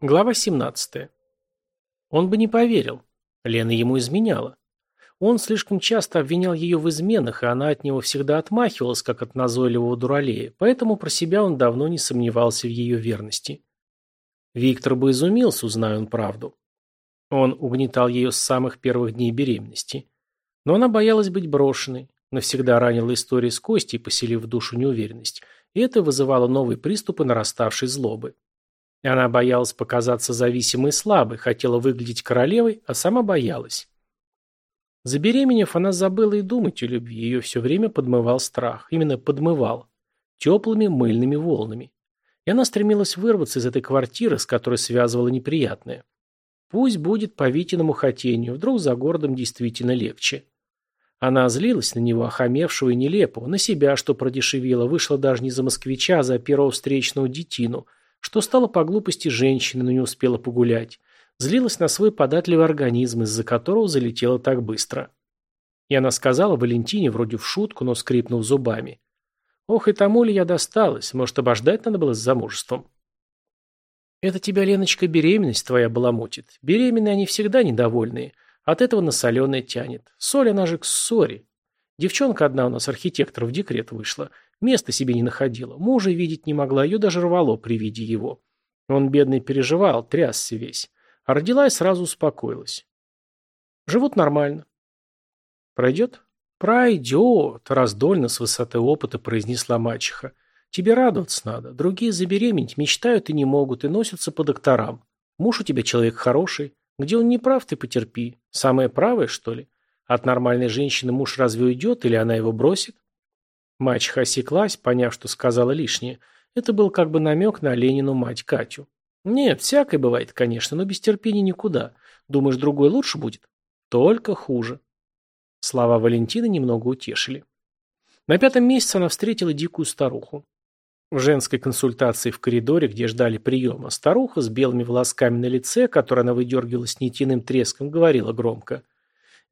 Глава 17. Он бы не поверил. Лена ему изменяла. Он слишком часто обвинял ее в изменах, и она от него всегда отмахивалась, как от назойливого дуралея, поэтому про себя он давно не сомневался в ее верности. Виктор бы изумился, узнав он правду. Он угнетал ее с самых первых дней беременности. Но она боялась быть брошенной, навсегда ранила история с Костей, поселив в душу неуверенность, и это вызывало новые приступы нараставшей злобы. И она боялась показаться зависимой и слабой, хотела выглядеть королевой, а сама боялась. Забеременев, она забыла и думать о любви, ее все время подмывал страх, именно подмывал, теплыми мыльными волнами. И она стремилась вырваться из этой квартиры, с которой связывала неприятное. Пусть будет по Витиному хотению, вдруг за городом действительно легче. Она злилась на него, охамевшего и нелепого, на себя, что продешевила, вышла даже не за москвича, а за первого встречного детину – что стало по глупости женщины, но не успела погулять. Злилась на свой податливый организм, из-за которого залетела так быстро. И она сказала Валентине, вроде в шутку, но скрипнув зубами. «Ох, и тому ли я досталась? Может, обождать надо было с замужеством?» «Это тебя, Леночка, беременность твоя баламутит. Беременные они всегда недовольные. От этого на соленое тянет. Соль, она же к ссоре. Девчонка одна у нас архитектор в декрет вышла. Места себе не находила. Мужа видеть не могла, ее даже рвало при виде его. Он, бедный, переживал, трясся весь. А родила и сразу успокоилась. Живут нормально. Пройдет? Пройдет, раздольно с высоты опыта произнесла мачеха. Тебе радоваться надо. Другие забеременеть мечтают и не могут, и носятся по докторам. Муж у тебя человек хороший. Где он не прав, ты потерпи. Самое правое, что ли? От нормальной женщины муж разве уйдет, или она его бросит? Мачеха осеклась, поняв, что сказала лишнее. Это был как бы намек на Ленину мать Катю. Нет, всякое бывает, конечно, но без терпения никуда. Думаешь, другой лучше будет? Только хуже. Слова Валентины немного утешили. На пятом месяце она встретила дикую старуху. В женской консультации в коридоре, где ждали приема, старуха с белыми волосками на лице, которые она выдергивала с нитиным треском, говорила громко.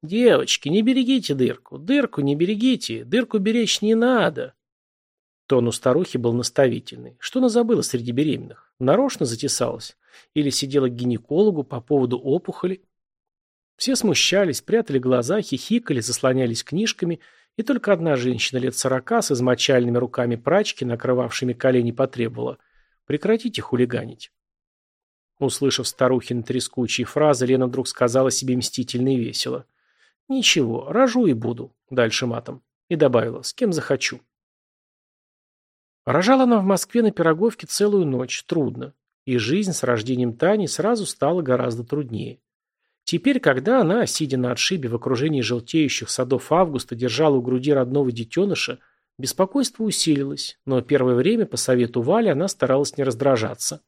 «Девочки, не берегите дырку, дырку не берегите, дырку беречь не надо». Тон у старухи был наставительный. Что она забыла среди беременных? Нарочно затесалась? Или сидела к гинекологу по поводу опухоли? Все смущались, прятали глаза, хихикали, заслонялись книжками, и только одна женщина лет сорока с измочальными руками прачки, накрывавшими колени, потребовала «Прекратите хулиганить». Услышав старухин трескучие фразы, Лена вдруг сказала себе мстительно и весело – Ничего, рожу и буду, дальше матом. И добавила, с кем захочу. Рожала она в Москве на Пироговке целую ночь, трудно. И жизнь с рождением Тани сразу стала гораздо труднее. Теперь, когда она, сидя на отшибе в окружении желтеющих садов августа, держала у груди родного детеныша, беспокойство усилилось, но первое время, по совету Вали, она старалась не раздражаться.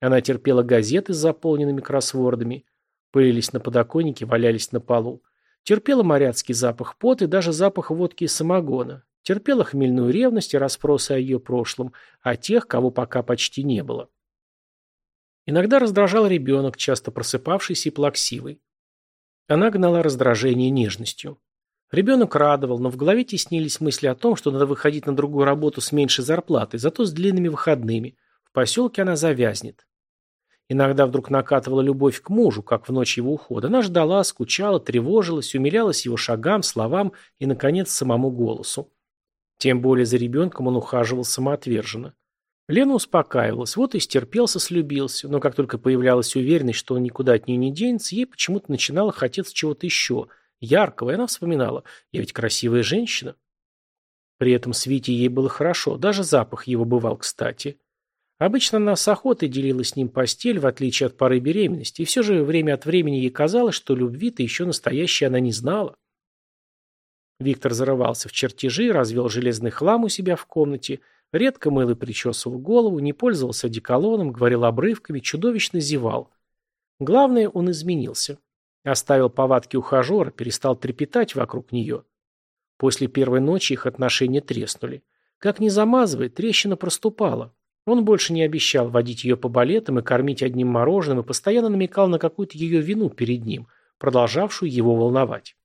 Она терпела газеты с заполненными кроссвордами, пылились на подоконнике, валялись на полу. Терпела моряцкий запах пота и даже запах водки и самогона. Терпела хмельную ревность и расспросы о ее прошлом, о а тех, кого пока почти не было. Иногда раздражал ребенок, часто просыпавшийся и плаксивый. Она гнала раздражение нежностью. Ребенок радовал, но в голове теснились мысли о том, что надо выходить на другую работу с меньшей зарплатой, зато с длинными выходными. В поселке она завязнет. Иногда вдруг накатывала любовь к мужу, как в ночь его ухода. Она ждала, скучала, тревожилась, умилялась его шагам, словам и, наконец, самому голосу. Тем более за ребенком он ухаживал самоотверженно. Лена успокаивалась, вот и стерпелся, слюбился, но как только появлялась уверенность, что он никуда от нее не денется, ей почему-то начинало хотеться чего-то еще, яркого, и она вспоминала, я ведь красивая женщина. При этом с Витей ей было хорошо, даже запах его бывал кстати. Обычно она с охотой делилась с ним постель, в отличие от пары беременности, и все же время от времени ей казалось, что любви-то еще настоящей она не знала. Виктор зарывался в чертежи, развел железный хлам у себя в комнате, редко мыл и причесывал голову, не пользовался одеколоном, говорил обрывками, чудовищно зевал. Главное, он изменился. Оставил повадки ухажера, перестал трепетать вокруг нее. После первой ночи их отношения треснули. Как ни замазывая, трещина проступала. Он больше не обещал водить ее по балетам и кормить одним мороженым и постоянно намекал на какую-то ее вину перед ним, продолжавшую его волновать.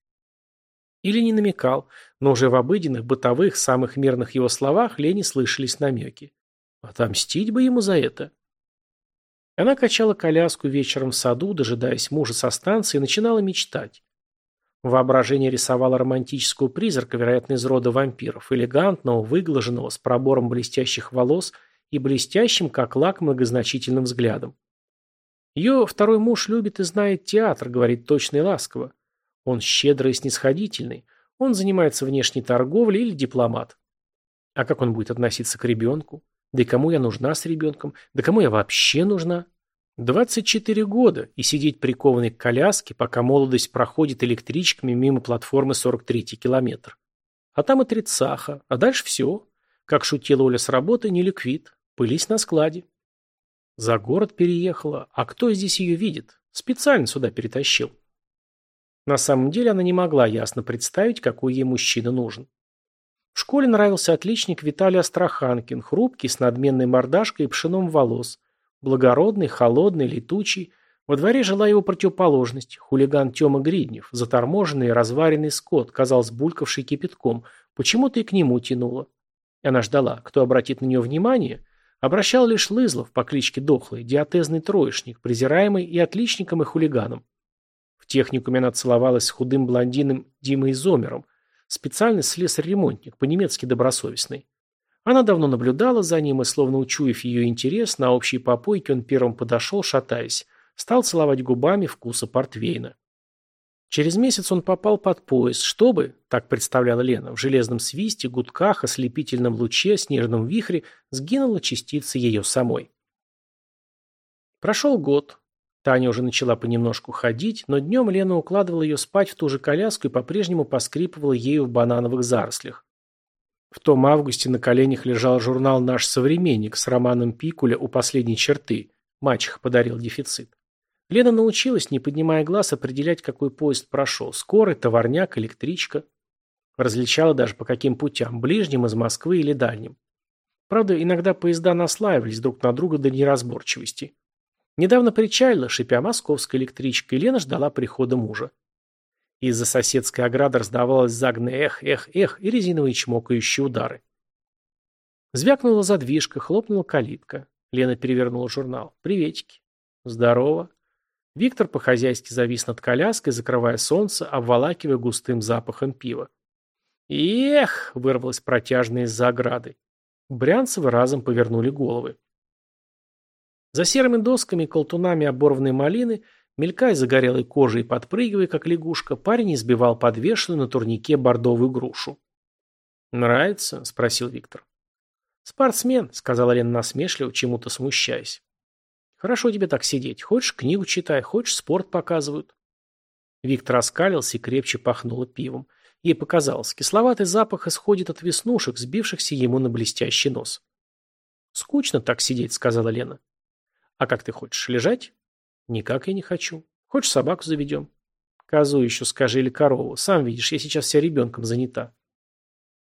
Или не намекал, но уже в обыденных, бытовых, самых мирных его словах Лене слышались намеки. Отомстить бы ему за это. Она качала коляску вечером в саду, дожидаясь мужа со станции, и начинала мечтать. Воображение рисовало романтического призрака, вероятно, из рода вампиров, элегантного, выглаженного, с пробором блестящих волос – и блестящим, как лак, многозначительным взглядом. Ее второй муж любит и знает театр, говорит точно и ласково. Он щедрый и снисходительный. Он занимается внешней торговлей или дипломат. А как он будет относиться к ребенку? Да и кому я нужна с ребенком? Да кому я вообще нужна? 24 года, и сидеть прикованной к коляске, пока молодость проходит электричками мимо платформы 43-й километр. А там и тридцаха, а дальше все. Как шутила Оля с работы, не ликвид. Пылись на складе. За город переехала. А кто здесь ее видит? Специально сюда перетащил. На самом деле она не могла ясно представить, какой ей мужчина нужен. В школе нравился отличник Виталий Астраханкин, хрупкий, с надменной мордашкой и пшеном волос, благородный, холодный, летучий. Во дворе жила его противоположность, хулиган Тёма Гриднев, заторможенный и разваренный скот, казалось, булькавший кипятком, почему-то и к нему тянуло. Она ждала, кто обратит на нее внимание, Обращал лишь Лызлов по кличке Дохлый, диатезный троечник, презираемый и отличником, и хулиганом. В техникуме она целовалась с худым блондином Димой Зомером, специальный слесарь-ремонтник, по-немецки добросовестный. Она давно наблюдала за ним, и, словно учуяв ее интерес, на общей попойке он первым подошел, шатаясь, стал целовать губами вкуса портвейна. Через месяц он попал под поезд, чтобы, так представляла Лена, в железном свисте, гудках, ослепительном луче, снежном вихре сгинула частица ее самой. Прошел год. Таня уже начала понемножку ходить, но днем Лена укладывала ее спать в ту же коляску и по-прежнему поскрипывала ею в банановых зарослях. В том августе на коленях лежал журнал «Наш современник» с романом Пикуля «У последней черты». Мачеха подарил дефицит. Лена научилась, не поднимая глаз, а определять, какой поезд прошел, скорый, товарняк, электричка. Различала даже по каким путям, ближним, из Москвы или дальним. Правда, иногда поезда наслаивались друг на друга до неразборчивости. Недавно причалила, шипя московская электричка, Лена ждала прихода мужа. Из-за соседской ограды раздавалось загнанное «эх, эх, эх» и резиновые чмокающие удары. Звякнула задвижка, хлопнула калитка. Лена перевернула журнал. «Приветики». «Здорово». Виктор по-хозяйски завис над коляской, закрывая солнце, обволакивая густым запахом пива. «Эх!» — вырвалось протяжно из-за ограды. Брянцевы разом повернули головы. За серыми досками и колтунами оборванной малины, мелькая загорелой кожей и подпрыгивая, как лягушка, парень избивал подвешенную на турнике бордовую грушу. «Нравится?» — спросил Виктор. «Спортсмен», — сказала Лена насмешливо, чему-то смущаясь. Хорошо тебе так сидеть. Хочешь, книгу читай, хочешь, спорт показывают. Виктор оскалился и крепче пахнуло пивом. Ей показалось, кисловатый запах исходит от веснушек, сбившихся ему на блестящий нос. «Скучно так сидеть», — сказала Лена. «А как ты хочешь, лежать?» «Никак я не хочу. Хочешь, собаку заведем?» «Козу еще скажи или корову. Сам видишь, я сейчас вся ребенком занята».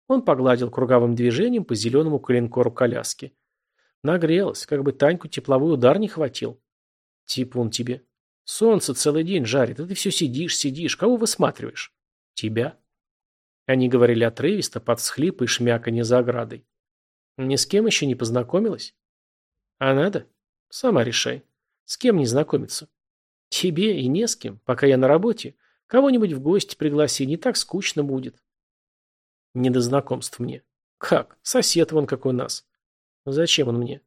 Он погладил круговым движением по зеленому коленкору коляски. Нагрелась, как бы Таньку тепловой удар не хватил. Типун тебе. Солнце целый день жарит, а ты все сидишь, сидишь. Кого высматриваешь? Тебя. Они говорили отрывисто, под схлипы и шмяканье за оградой. Ни с кем еще не познакомилась? А надо? Сама решай. С кем не знакомиться? Тебе и не с кем, пока я на работе. Кого-нибудь в гости пригласи, не так скучно будет. Не до знакомств мне. Как? Сосед вон как у нас. Зачем он мне?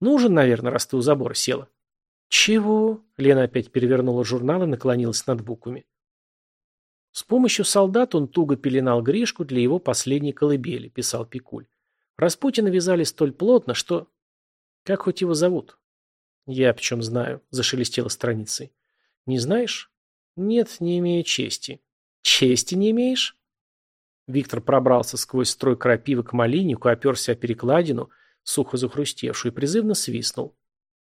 Нужен, наверное, раз ты у забора села. Чего? Лена опять перевернула журнал и наклонилась над буквами. С помощью солдат он туго пеленал Гришку для его последней колыбели, писал Пикуль. Распутина вязали столь плотно, что... Как хоть его зовут? Я почем знаю, зашелестела страницей. Не знаешь? Нет, не имею чести. Чести не имеешь? Виктор пробрался сквозь строй крапивы к малиннику, оперся о перекладину — Сухо захрустевшую призывно свистнул.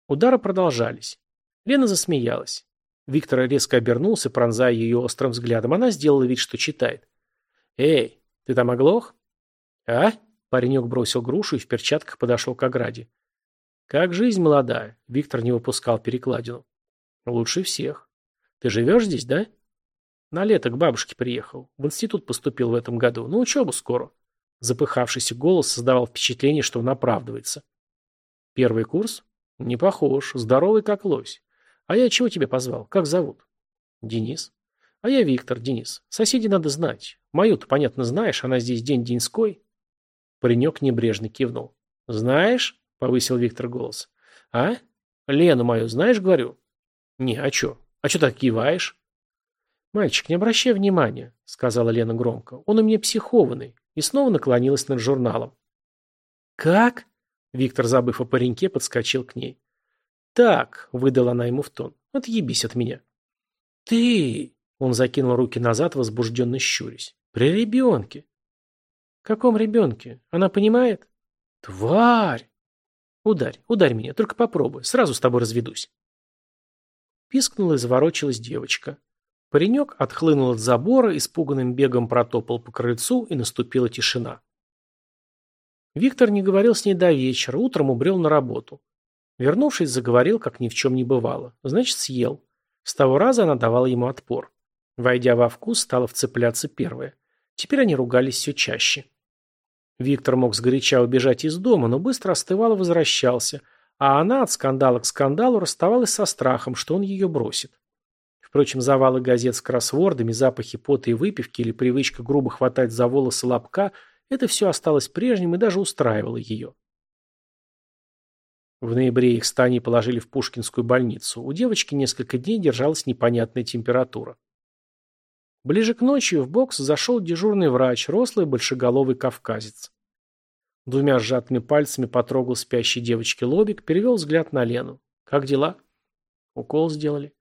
Удары продолжались. Лена засмеялась. Виктор резко обернулся, пронзая ее острым взглядом. Она сделала вид, что читает. «Эй, ты там оглох?» «А?» Паренек бросил грушу и в перчатках подошел к ограде. «Как жизнь молодая?» Виктор не выпускал перекладину. «Лучше всех. Ты живешь здесь, да?» «На лето к бабушке приехал. В институт поступил в этом году. На учебу скоро. Запыхавшийся голос создавал впечатление, что он оправдывается. «Первый курс? Не похож. Здоровый, как лось. А я чего тебя позвал? Как зовут?» «Денис». «А я Виктор, Денис. Соседи надо знать. Мою-то, понятно, знаешь, она здесь день-деньской». Паренек небрежно кивнул. «Знаешь?» — повысил Виктор голос. «А? Лену мою знаешь, говорю?» «Не, а чё? А чё так киваешь?» «Мальчик, не обращай внимания», — сказала Лена громко. «Он у меня психованный и снова наклонилась над журналом. «Как?» — Виктор, забыв о пареньке, подскочил к ней. «Так», — выдала она ему в тон, — «отъебись от меня». «Ты...» — он закинул руки назад, возбужденно щурясь. «При ребенке». «Каком ребенке? Она понимает?» «Тварь!» «Ударь, ударь меня, только попробуй, сразу с тобой разведусь». Пискнула и заворочилась девочка. Паренек отхлынул от забора, испуганным бегом протопал по крыльцу, и наступила тишина. Виктор не говорил с ней до вечера, утром убрел на работу. Вернувшись, заговорил, как ни в чем не бывало. Значит, съел. С того раза она давала ему отпор. Войдя во вкус, стала вцепляться первая. Теперь они ругались все чаще. Виктор мог сгоряча убежать из дома, но быстро остывал и возвращался, а она от скандала к скандалу расставалась со страхом, что он ее бросит. Впрочем, завалы газет с кроссвордами, запахи пота и выпивки или привычка грубо хватать за волосы лобка – это все осталось прежним и даже устраивало ее. В ноябре их стани положили в Пушкинскую больницу. У девочки несколько дней держалась непонятная температура. Ближе к ночи в бокс зашел дежурный врач, рослый большеголовый кавказец. Двумя сжатыми пальцами потрогал спящей девочке лобик, перевел взгляд на Лену. «Как дела?» «Укол сделали».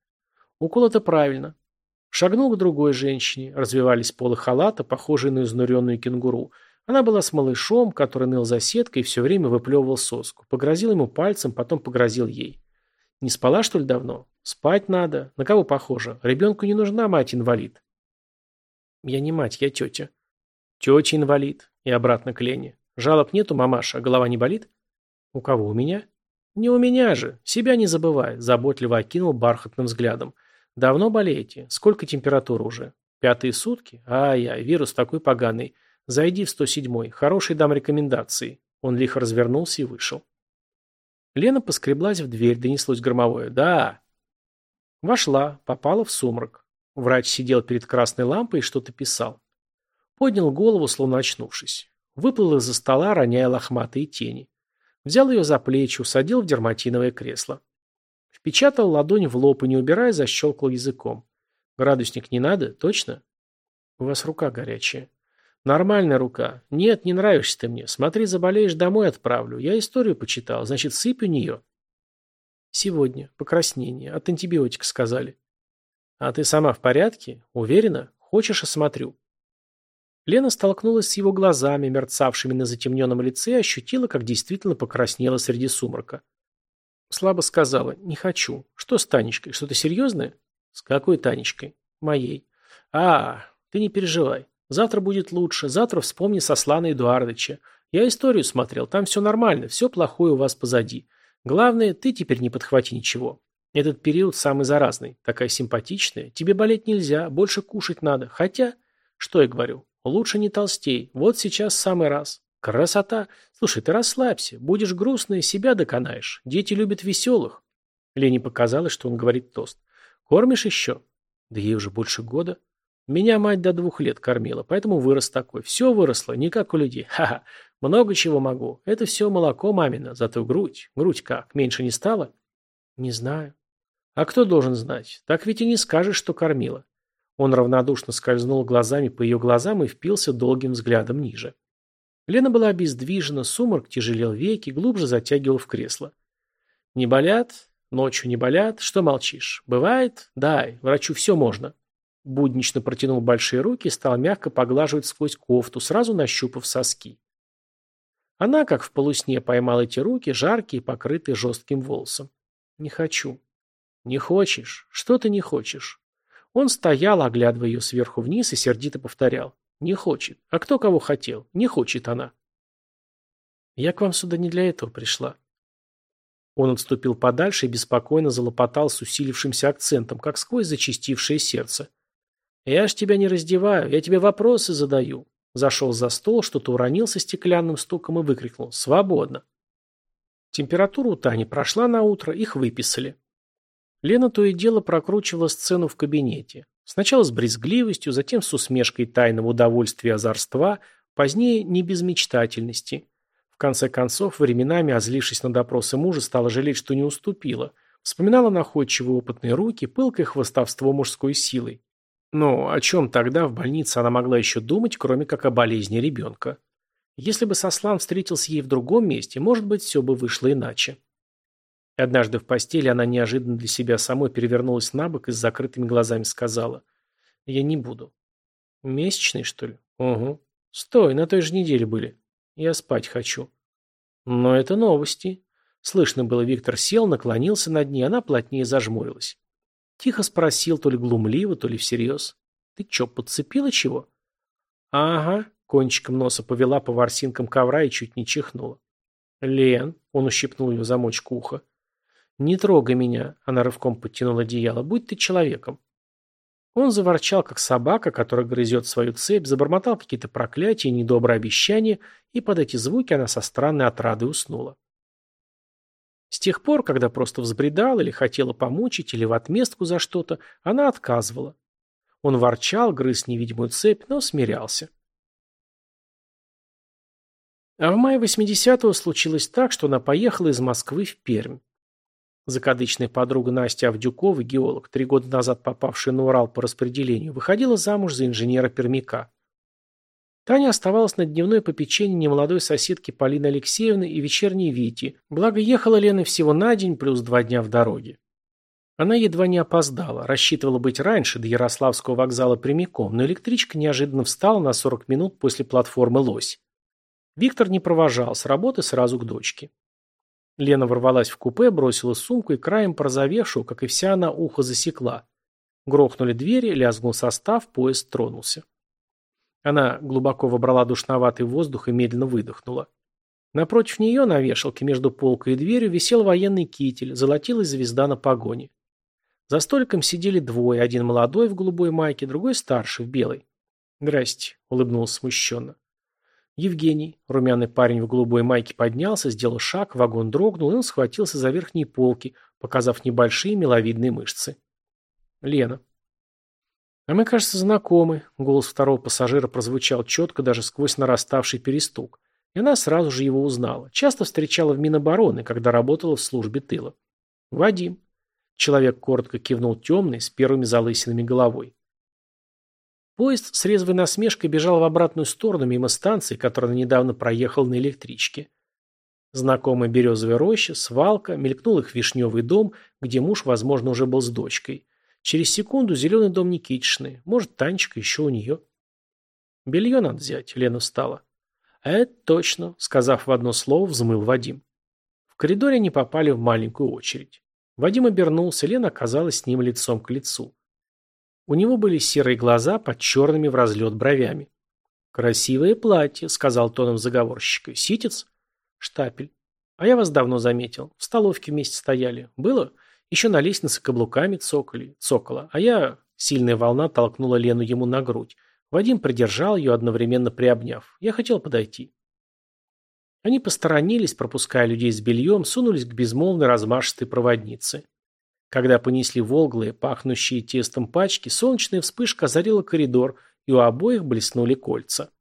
Укол это правильно. Шагнул к другой женщине, развивались полы халата, похожие на изнуренную кенгуру. Она была с малышом, который ныл за сеткой и все время выплевывал соску. Погрозил ему пальцем, потом погрозил ей. «Не спала, что ли, давно? Спать надо. На кого похоже? Ребенку не нужна мать-инвалид». «Я не мать, я тетя». «Тетя-инвалид». И обратно к Лене. «Жалоб нету, мамаша, голова не болит?» «У кого, у меня?» «Не у меня же. Себя не забывай», – заботливо окинул бархатным взглядом. – Давно болеете? Сколько температура уже? Пятые сутки? Ай-яй, вирус такой поганый. Зайди в 107-й. Хороший дам рекомендации. Он лихо развернулся и вышел. Лена поскреблась в дверь, донеслось громовое «Да!». Вошла, попала в сумрак. Врач сидел перед красной лампой и что-то писал. Поднял голову, словно очнувшись. Выплыл из-за стола, роняя лохматые тени. Взял ее за плечи, усадил в дерматиновое кресло. Печатал ладонь в лоб и, не убирая, защелкал языком. «Градусник не надо? Точно?» «У вас рука горячая». «Нормальная рука. Нет, не нравишься ты мне. Смотри, заболеешь, домой отправлю. Я историю почитал. Значит, сыпь у нее». «Сегодня. Покраснение. От антибиотика сказали». «А ты сама в порядке? Уверена? Хочешь, осмотрю». Лена столкнулась с его глазами, мерцавшими на затемненном лице, и ощутила, как действительно покраснела среди сумрака. Слабо сказала «Не хочу». «Что с Танечкой? Что-то серьезное?» «С какой Танечкой?» «Моей». «А, ты не переживай. Завтра будет лучше. Завтра вспомни Сослана Эдуардовича. Я историю смотрел. Там все нормально. Все плохое у вас позади. Главное, ты теперь не подхвати ничего. Этот период самый заразный. Такая симпатичная. Тебе болеть нельзя. Больше кушать надо. Хотя...» «Что я говорю? Лучше не толстей. Вот сейчас самый раз. Красота! Слушай, ты расслабься. Будешь грустной, себя доконаешь. Дети любят веселых. Лене показалось, что он говорит тост. Кормишь еще? Да ей уже больше года. Меня мать до двух лет кормила, поэтому вырос такой. Все выросло, не как у людей. Ха-ха. Много чего могу. Это все молоко мамина, зато грудь. Грудь как? Меньше не стало? Не знаю. А кто должен знать? Так ведь и не скажешь, что кормила. Он равнодушно скользнул глазами по ее глазам и впился долгим взглядом ниже. Лена была обездвижена, сумрак тяжелел веки, глубже затягивал в кресло. «Не болят? Ночью не болят? Что молчишь? Бывает? Дай, врачу все можно». Буднично протянул большие руки и стал мягко поглаживать сквозь кофту, сразу нащупав соски. Она, как в полусне, поймала эти руки, жаркие, покрытые жестким волосом. «Не хочу». «Не хочешь? Что ты не хочешь?» Он стоял, оглядывая ее сверху вниз и сердито повторял. Не хочет. А кто кого хотел? Не хочет она. Я к вам сюда не для этого пришла. Он отступил подальше и беспокойно залопотал с усилившимся акцентом, как сквозь зачастившее сердце. «Я ж тебя не раздеваю, я тебе вопросы задаю». Зашел за стол, что-то уронил со стеклянным стуком и выкрикнул «Свободно!». Температура у Тани прошла на утро, их выписали. Лена то и дело прокручивала сцену в кабинете. Сначала с брезгливостью, затем с усмешкой тайного удовольствия озорства, позднее не без мечтательности. В конце концов, временами, озлившись на допросы мужа, стала жалеть, что не уступила. Вспоминала находчивые опытные руки, пылкое хвостовство мужской силой. Но о чем тогда в больнице она могла еще думать, кроме как о болезни ребенка? Если бы Сослан встретился ей в другом месте, может быть, все бы вышло иначе. И однажды в постели она неожиданно для себя самой перевернулась на бок и с закрытыми глазами сказала. «Я не буду». «Месячный, что ли?» «Угу». «Стой, на той же неделе были. Я спать хочу». «Но это новости». Слышно было, Виктор сел, наклонился над ней, она плотнее зажмурилась. Тихо спросил, то ли глумливо, то ли всерьез. «Ты чё, подцепила чего?» «Ага», — кончиком носа повела по ворсинкам ковра и чуть не чихнула. «Лен», — он ущипнул ее замочку уха, — «Не трогай меня!» Она рывком подтянула одеяло. «Будь ты человеком!» Он заворчал, как собака, которая грызет свою цепь, забормотал какие-то проклятия и недобрые обещания, и под эти звуки она со странной отрадой уснула. С тех пор, когда просто взбредал или хотела помучить, или в отместку за что-то, она отказывала. Он ворчал, грыз невидимую цепь, но смирялся. А в мае 80-го случилось так, что она поехала из Москвы в Пермь. Закадычная подруга Настя Авдюкова, геолог, три года назад попавшая на Урал по распределению, выходила замуж за инженера Пермяка. Таня оставалась на дневной попечении немолодой соседки Полины Алексеевны и вечерней Вити, благо ехала Лена всего на день плюс два дня в дороге. Она едва не опоздала, рассчитывала быть раньше, до Ярославского вокзала прямиком, но электричка неожиданно встала на 40 минут после платформы «Лось». Виктор не провожал, с работы сразу к дочке. Лена ворвалась в купе, бросила сумку и краем прозовевшую, как и вся она, ухо засекла. Грохнули двери, лязгнул состав, поезд тронулся. Она глубоко вобрала душноватый воздух и медленно выдохнула. Напротив нее на вешалке между полкой и дверью висел военный китель, золотилась звезда на погоне. За столиком сидели двое, один молодой в голубой майке, другой старший в белой. «Здрасте», — улыбнулся смущенно. Евгений, румяный парень в голубой майке, поднялся, сделал шаг, вагон дрогнул, и он схватился за верхние полки, показав небольшие миловидные мышцы. Лена. «А мы, кажется, знакомы», — голос второго пассажира прозвучал четко даже сквозь нараставший перестук. И она сразу же его узнала. Часто встречала в Минобороны, когда работала в службе тыла. «Вадим». Человек коротко кивнул темный, с первыми залысинами головой. Поезд с резвой насмешкой бежал в обратную сторону мимо станции, которая недавно проехал на электричке. Знакомая березовая роща, свалка, мелькнул их вишневый дом, где муж, возможно, уже был с дочкой. Через секунду зеленый дом Никитичный, может, Танечка еще у нее. Белье надо взять, Лена встала. Это точно, сказав в одно слово, взмыл Вадим. В коридоре они попали в маленькую очередь. Вадим обернулся, Лена оказалась с ним лицом к лицу. У него были серые глаза под черными в разлет бровями. «Красивое платье», — сказал тоном заговорщика. «Ситец?» «Штапель». «А я вас давно заметил. В столовке вместе стояли. Было?» «Еще на лестнице каблуками цокали. Цокола. А я...» Сильная волна толкнула Лену ему на грудь. Вадим придержал ее, одновременно приобняв. «Я хотел подойти». Они посторонились, пропуская людей с бельем, сунулись к безмолвной размашистой проводнице. Когда понесли волглые, пахнущие тестом пачки, солнечная вспышка озарила коридор, и у обоих блеснули кольца.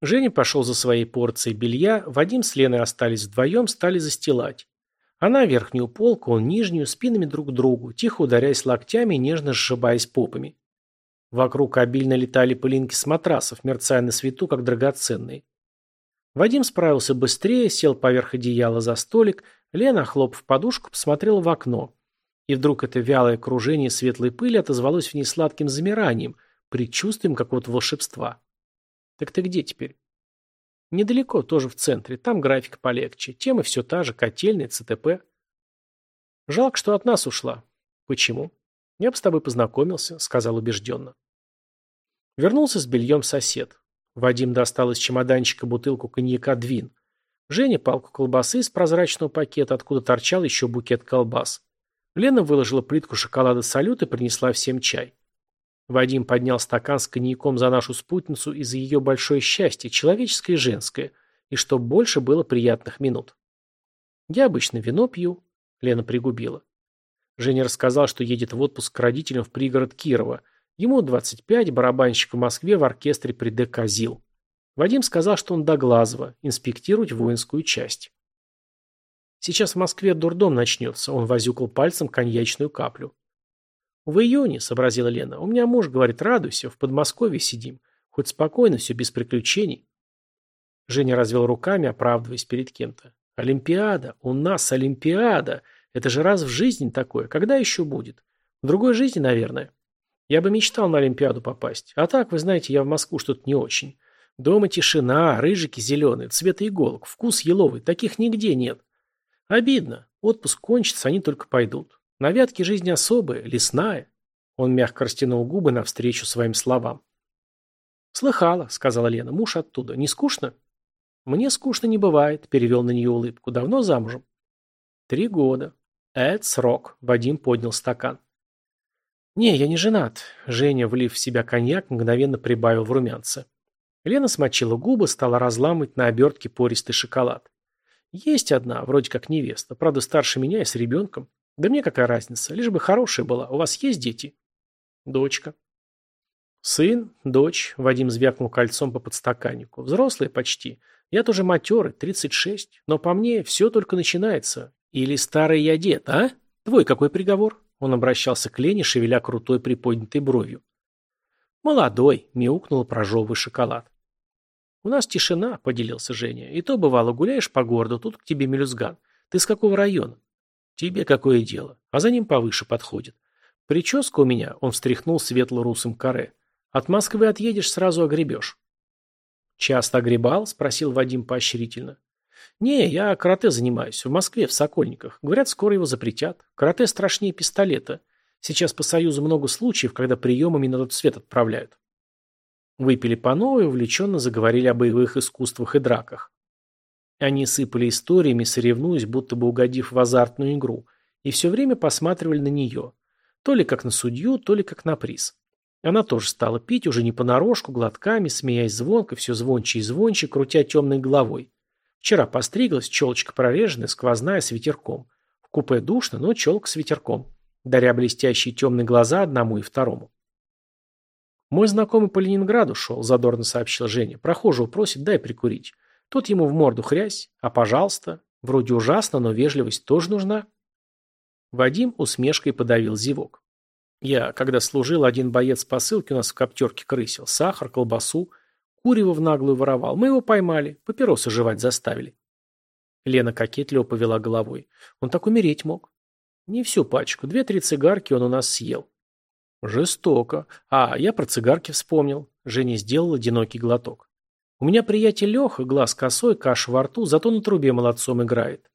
Женя пошел за своей порцией белья, Вадим с Леной остались вдвоем, стали застилать. Она верхнюю полку, он нижнюю, спинами друг к другу, тихо ударяясь локтями и нежно сшибаясь попами. Вокруг обильно летали пылинки с матрасов, мерцая на свету, как драгоценные. Вадим справился быстрее, сел поверх одеяла за столик, Лена, хлопав подушку, посмотрела в окно. И вдруг это вялое кружение светлой пыли отозвалось в ней сладким замиранием, предчувствием какого-то волшебства. Так ты где теперь? Недалеко, тоже в центре. Там график полегче. Тема все та же, котельная, ЦТП. Жалко, что от нас ушла. Почему? Я бы с тобой познакомился, сказал убежденно. Вернулся с бельем сосед. Вадим достал из чемоданчика бутылку коньяка «Двин». Женя палку колбасы из прозрачного пакета, откуда торчал еще букет колбас. Лена выложила плитку шоколада салют и принесла всем чай. Вадим поднял стакан с коньяком за нашу спутницу и за ее большое счастье, человеческое и женское, и чтоб больше было приятных минут. «Я обычно вино пью», — Лена пригубила. Женя рассказал, что едет в отпуск к родителям в пригород Кирова. Ему 25, барабанщик в Москве в оркестре при ДК «ЗИЛ». Вадим сказал, что он до Глазова, инспектировать воинскую часть. Сейчас в Москве дурдом начнется. Он возюкал пальцем коньячную каплю. В июне, сообразила Лена. У меня муж говорит, радуйся, в Подмосковье сидим. Хоть спокойно, все без приключений. Женя развел руками, оправдываясь перед кем-то. Олимпиада. У нас Олимпиада. Это же раз в жизни такое. Когда еще будет? В другой жизни, наверное. Я бы мечтал на Олимпиаду попасть. А так, вы знаете, я в Москву что-то не очень. Дома тишина, рыжики зеленые, цвет иголок, вкус еловый. Таких нигде нет. Обидно. Отпуск кончится, они только пойдут. На Вятке жизнь особая, лесная. Он мягко растянул губы навстречу своим словам. «Слыхала», — сказала Лена, — «муж оттуда. Не скучно?» «Мне скучно не бывает», — перевел на нее улыбку. «Давно замужем?» «Три года». «Это срок», — Вадим поднял стакан. «Не, я не женат», — Женя, влив в себя коньяк, мгновенно прибавил в румянце. Лена смочила губы, стала разламывать на обертке пористый шоколад. Есть одна, вроде как невеста, правда старше меня и с ребенком. Да мне какая разница, лишь бы хорошая была. У вас есть дети? Дочка. Сын, дочь, Вадим звякнул кольцом по подстаканнику. Взрослые почти. Я тоже матерый, 36. Но по мне все только начинается. Или старый я дед, а? Твой какой приговор? Он обращался к Лене, шевеля крутой приподнятой бровью. «Молодой», — мяукнула прожевывая шоколад. У нас тишина, поделился Женя. И то бывало, гуляешь по городу, тут к тебе мелюзган. Ты с какого района? Тебе какое дело? А за ним повыше подходит. Прическа у меня, он встряхнул светло-русым каре. От Москвы отъедешь, сразу огребешь. Часто огребал? Спросил Вадим поощрительно. «Не, я карате занимаюсь. В Москве, в Сокольниках. Говорят, скоро его запретят. Карате страшнее пистолета. Сейчас по Союзу много случаев, когда приемами на тот свет отправляют». Выпили по новой увлеченно заговорили о боевых искусствах и драках. Они сыпали историями, соревнуясь, будто бы угодив в азартную игру, и все время посматривали на нее, то ли как на судью, то ли как на приз. Она тоже стала пить, уже не понарошку, глотками, смеясь звонко, все звонче и звонче, крутя темной головой. Вчера постриглась, челочка прореженная, сквозная, с ветерком. В купе душно, но челка с ветерком, даря блестящие темные глаза одному и второму. Мой знакомый по Ленинграду шел, задорно сообщил Женя. Прохожего просит, дай прикурить. Тут ему в морду хрясь. А пожалуйста. Вроде ужасно, но вежливость тоже нужна. Вадим усмешкой подавил зевок. Я, когда служил, один боец посылки у нас в коптерке крысил. Сахар, колбасу. Курева в наглую воровал. Мы его поймали. Папиросы жевать заставили. Лена кокетливо повела головой. Он так умереть мог. Не всю пачку. Две-три цигарки он у нас съел. «Жестоко. А, я про цигарки вспомнил». Женя сделал одинокий глоток. «У меня приятель Леха, глаз косой, каша во рту, зато на трубе молодцом играет.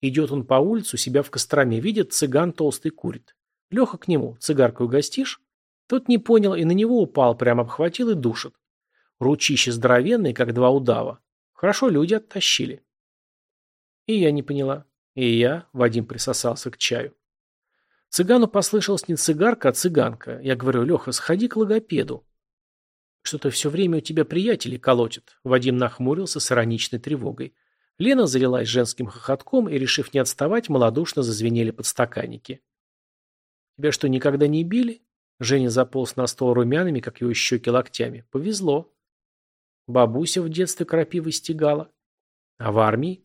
Идет он по улицу, себя в костроме видит, цыган толстый курит. Леха к нему, цыгарку угостишь?» Тот не понял и на него упал, прямо обхватил и душит. Ручище здоровенные, как два удава. Хорошо люди оттащили. И я не поняла. И я, Вадим присосался к чаю. Цыгану послышалось не цыгарка, а цыганка. Я говорю, Леха, сходи к логопеду. Что-то все время у тебя приятели колотят. Вадим нахмурился с ироничной тревогой. Лена залилась женским хохотком и, решив не отставать, малодушно зазвенели подстаканники. «Тебя что, никогда не били?» Женя заполз на стол румяными, как его щеки локтями. «Повезло». Бабуся в детстве крапивой стегала. «А в армии?»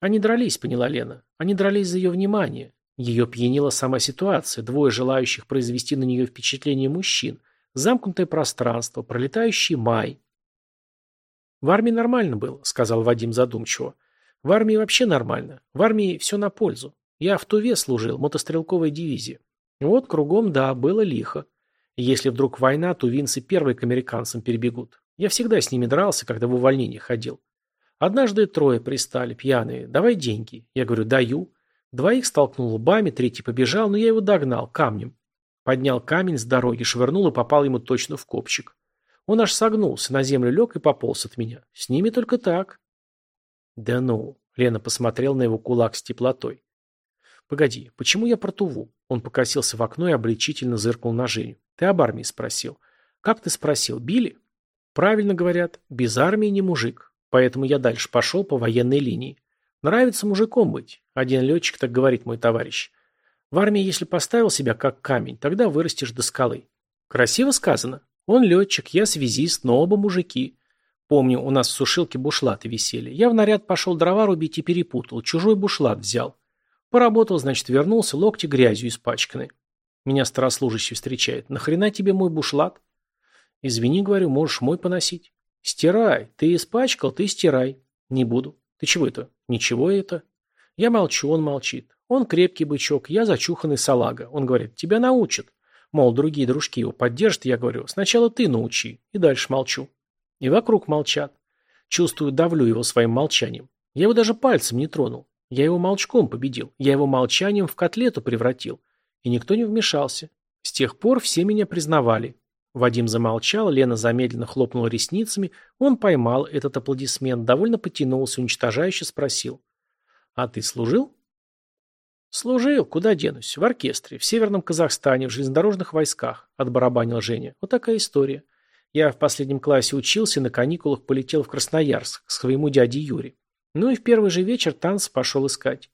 «Они дрались», — поняла Лена. «Они дрались за ее внимание. Ее пьянила сама ситуация, двое желающих произвести на нее впечатление мужчин, замкнутое пространство, пролетающий май. «В армии нормально было», — сказал Вадим задумчиво. «В армии вообще нормально. В армии все на пользу. Я в Туве служил, мотострелковой дивизии. Вот кругом, да, было лихо. Если вдруг война, тувинцы первые к американцам перебегут. Я всегда с ними дрался, когда в увольнение ходил. Однажды трое пристали, пьяные. Давай деньги. Я говорю, даю. Двоих столкнул лбами, третий побежал, но я его догнал камнем. Поднял камень с дороги, швырнул и попал ему точно в копчик. Он аж согнулся, на землю лег и пополз от меня. С ними только так. Да ну, Лена посмотрел на его кулак с теплотой. Погоди, почему я про Туву? Он покосился в окно и обличительно зыркнул на Женю. Ты об армии спросил. Как ты спросил, били? Правильно говорят, без армии не мужик. Поэтому я дальше пошел по военной линии. Нравится мужиком быть. Один летчик так говорит, мой товарищ. В армии, если поставил себя как камень, тогда вырастешь до скалы. Красиво сказано. Он летчик, я связист, но оба мужики. Помню, у нас в сушилке бушлаты висели. Я в наряд пошел дрова рубить и перепутал. Чужой бушлат взял. Поработал, значит, вернулся, локти грязью испачканы. Меня старослужащий встречает. Нахрена тебе мой бушлат? Извини, говорю, можешь мой поносить. Стирай. Ты испачкал, ты стирай. Не буду. Ты чего это? Ничего это. Я молчу, он молчит. Он крепкий бычок, я зачуханный салага. Он говорит, тебя научат. Мол, другие дружки его поддержат, я говорю, сначала ты научи. И дальше молчу. И вокруг молчат. Чувствую, давлю его своим молчанием. Я его даже пальцем не тронул. Я его молчком победил. Я его молчанием в котлету превратил. И никто не вмешался. С тех пор все меня признавали. Вадим замолчал, Лена замедленно хлопнула ресницами. Он поймал этот аплодисмент, довольно потянулся, уничтожающе спросил. А ты служил? «Служил. Куда денусь? В оркестре, в Северном Казахстане, в железнодорожных войсках», — отбарабанил Женя. «Вот такая история. Я в последнем классе учился на каникулах полетел в Красноярск к своему дяде Юре. Ну и в первый же вечер танц пошел искать.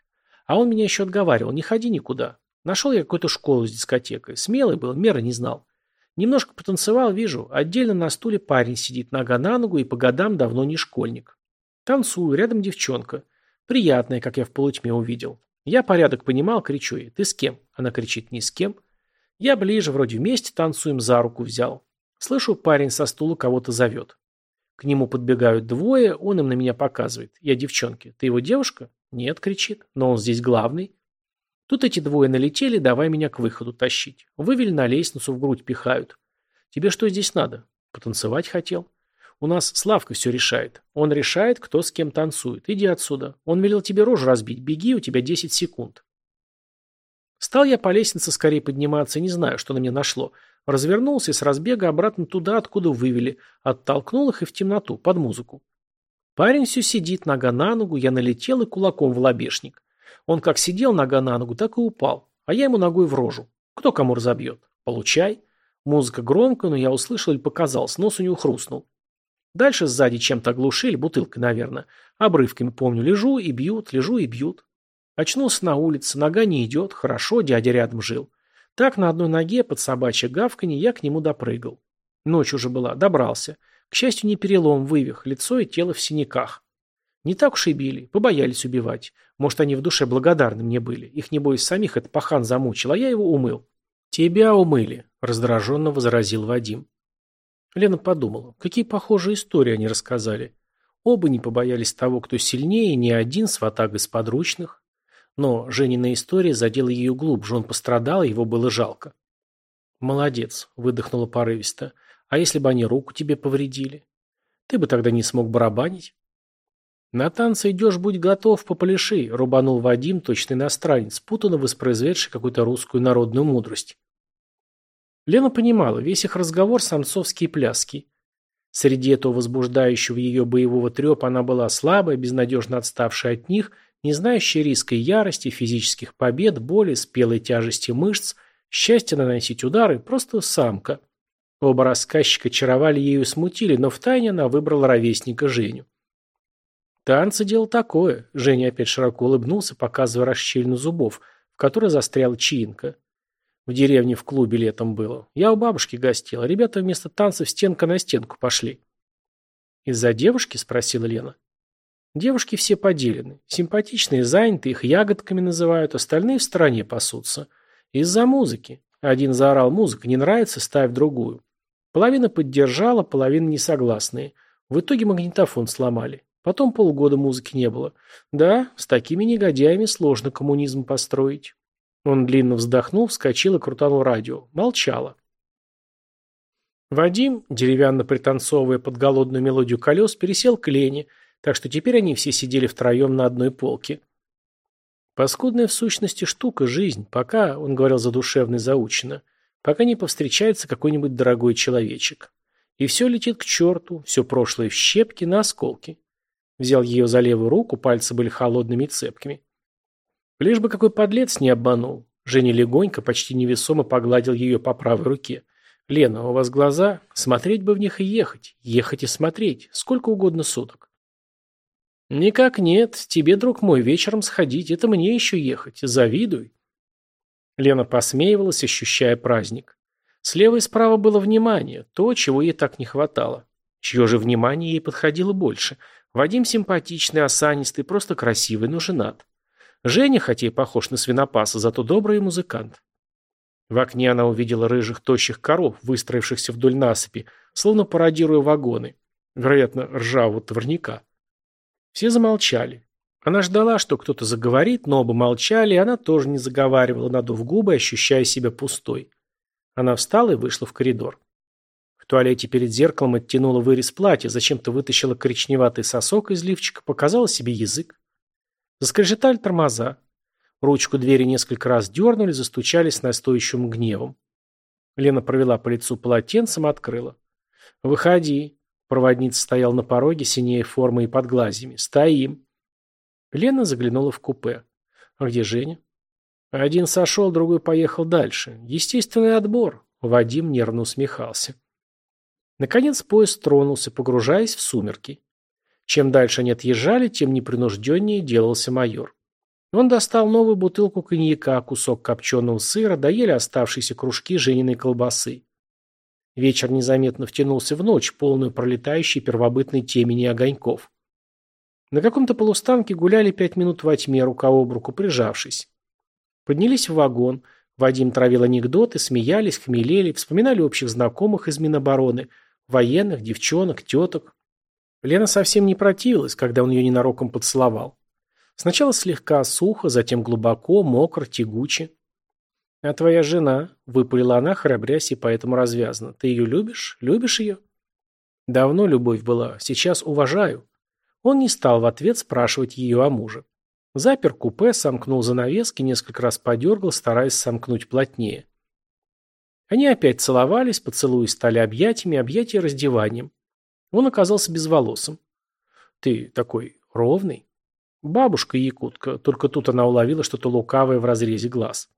А он меня еще отговаривал, не ходи никуда. Нашел я какую-то школу с дискотекой. Смелый был, меры не знал. Немножко потанцевал, вижу, отдельно на стуле парень сидит, нога на ногу и по годам давно не школьник. Танцую, рядом девчонка». Приятное, как я в полутьме увидел. Я порядок понимал, кричу ей. Ты с кем? Она кричит, ни с кем. Я ближе, вроде вместе, танцуем, за руку взял. Слышу, парень со стула кого-то зовет. К нему подбегают двое, он им на меня показывает. Я девчонке. Ты его девушка? Нет, кричит. Но он здесь главный. Тут эти двое налетели, давай меня к выходу тащить. Вывели на лестницу, в грудь пихают. Тебе что здесь надо? Потанцевать хотел. У нас Славка все решает. Он решает, кто с кем танцует. Иди отсюда. Он велел тебе рожу разбить. Беги, у тебя 10 секунд. Стал я по лестнице скорее подниматься, не знаю, что на меня нашло. Развернулся и с разбега обратно туда, откуда вывели. Оттолкнул их и в темноту, под музыку. Парень все сидит, нога на ногу, я налетел и кулаком в лобешник. Он как сидел нога на ногу, так и упал, а я ему ногой в рожу. Кто кому разобьет? Получай. Музыка громкая, но я услышал или показалось, нос у него хрустнул. Дальше сзади чем-то оглушили, бутылка, наверное. Обрывками, помню, лежу и бьют, лежу и бьют. Очнулся на улице, нога не идет, хорошо, дядя рядом жил. Так на одной ноге, под собачье гавканье, я к нему допрыгал. Ночь уже была, добрался. К счастью, не перелом вывих, лицо и тело в синяках. Не так уж и били, побоялись убивать. Может, они в душе благодарны мне были. Их, небось, самих этот пахан замучил, а я его умыл. «Тебя умыли», — раздраженно возразил Вадим. Лена подумала, какие похожие истории они рассказали. Оба не побоялись того, кто сильнее, ни один сватаг из подручных. Но Женина история задела ее глубже, он пострадал, а его было жалко. «Молодец», — выдохнула порывисто. «А если бы они руку тебе повредили? Ты бы тогда не смог барабанить?» «На танцы идешь, будь готов, попляши», — рубанул Вадим, точный иностранец, путанно воспроизведший какую-то русскую народную мудрость. Лена понимала, весь их разговор – самцовские пляски. Среди этого возбуждающего ее боевого трепа она была слабая, безнадежно отставшая от них, не знающая риска и ярости, физических побед, боли, спелой тяжести мышц, счастья наносить удары, просто самка. Оба рассказчика чаровали ею и смутили, но втайне она выбрала ровесника Женю. Танцы – дело такое. Женя опять широко улыбнулся, показывая расщельну зубов, в которой застрял чаинка. В деревне в клубе летом было. Я у бабушки гостила. Ребята вместо танцев стенка на стенку пошли. Из-за девушки? Спросила Лена. Девушки все поделены. Симпатичные заняты, их ягодками называют, остальные в стороне пасутся. Из-за музыки. Один заорал музыка, не нравится, ставь другую. Половина поддержала, половина несогласные. В итоге магнитофон сломали. Потом полгода музыки не было. Да, с такими негодяями сложно коммунизм построить. Он длинно вздохнул, вскочил и крутанул радио. Молчало. Вадим, деревянно пританцовывая под голодную мелодию колес, пересел к Лене, так что теперь они все сидели втроем на одной полке. Паскудная в сущности штука – жизнь, пока, он говорил задушевно и заучено, пока не повстречается какой-нибудь дорогой человечек. И все летит к черту, все прошлое в щепки на осколки. Взял ее за левую руку, пальцы были холодными и цепкими. Лишь бы какой подлец не обманул. Женя легонько, почти невесомо погладил ее по правой руке. «Лена, у вас глаза? Смотреть бы в них и ехать. Ехать и смотреть. Сколько угодно суток». «Никак нет. Тебе, друг мой, вечером сходить. Это мне еще ехать. Завидуй». Лена посмеивалась, ощущая праздник. Слева и справа было внимание, то, чего ей так не хватало. Чье же внимание ей подходило больше? Вадим симпатичный, осанистый, просто красивый, но женат. Женя, хотя и похож на свинопаса, зато добрый музыкант. В окне она увидела рыжих тощих коров, выстроившихся вдоль насыпи, словно пародируя вагоны, вероятно, ржавого творняка. Все замолчали. Она ждала, что кто-то заговорит, но оба молчали, и она тоже не заговаривала, надув губы, ощущая себя пустой. Она встала и вышла в коридор. В туалете перед зеркалом оттянула вырез платья, зачем-то вытащила коричневатый сосок из лифчика, показала себе язык. Заскрежетали тормоза. Ручку двери несколько раз дернули, застучали с настойчивым гневом. Лена провела по лицу полотенцем, открыла. «Выходи». Проводница стоял на пороге, синее формы и под глазьями. «Стоим». Лена заглянула в купе. «А где Женя?» Один сошел, другой поехал дальше. Естественный отбор. Вадим нервно усмехался. Наконец поезд тронулся, погружаясь в сумерки. Чем дальше они отъезжали, тем непринужденнее делался майор. Он достал новую бутылку коньяка, кусок копченого сыра, доели оставшиеся кружки жениной колбасы. Вечер незаметно втянулся в ночь, полную пролетающей первобытной темени огоньков. На каком-то полустанке гуляли пять минут во тьме, рука об руку прижавшись. Поднялись в вагон. Вадим травил анекдоты, смеялись, хмелели, вспоминали общих знакомых из Минобороны, военных, девчонок, теток, Лена совсем не противилась, когда он ее ненароком поцеловал. Сначала слегка сухо, затем глубоко, мокро, тягуче. «А твоя жена?» – выпалила она, храбрясь и поэтому развязно. «Ты ее любишь? Любишь ее?» «Давно любовь была. Сейчас уважаю». Он не стал в ответ спрашивать ее о муже. Запер купе, сомкнул занавески, несколько раз подергал, стараясь сомкнуть плотнее. Они опять целовались, поцелуи стали объятиями, объятия раздеванием. Он оказался безволосым. «Ты такой ровный?» Бабушка якутка, только тут она уловила что-то лукавое в разрезе глаз.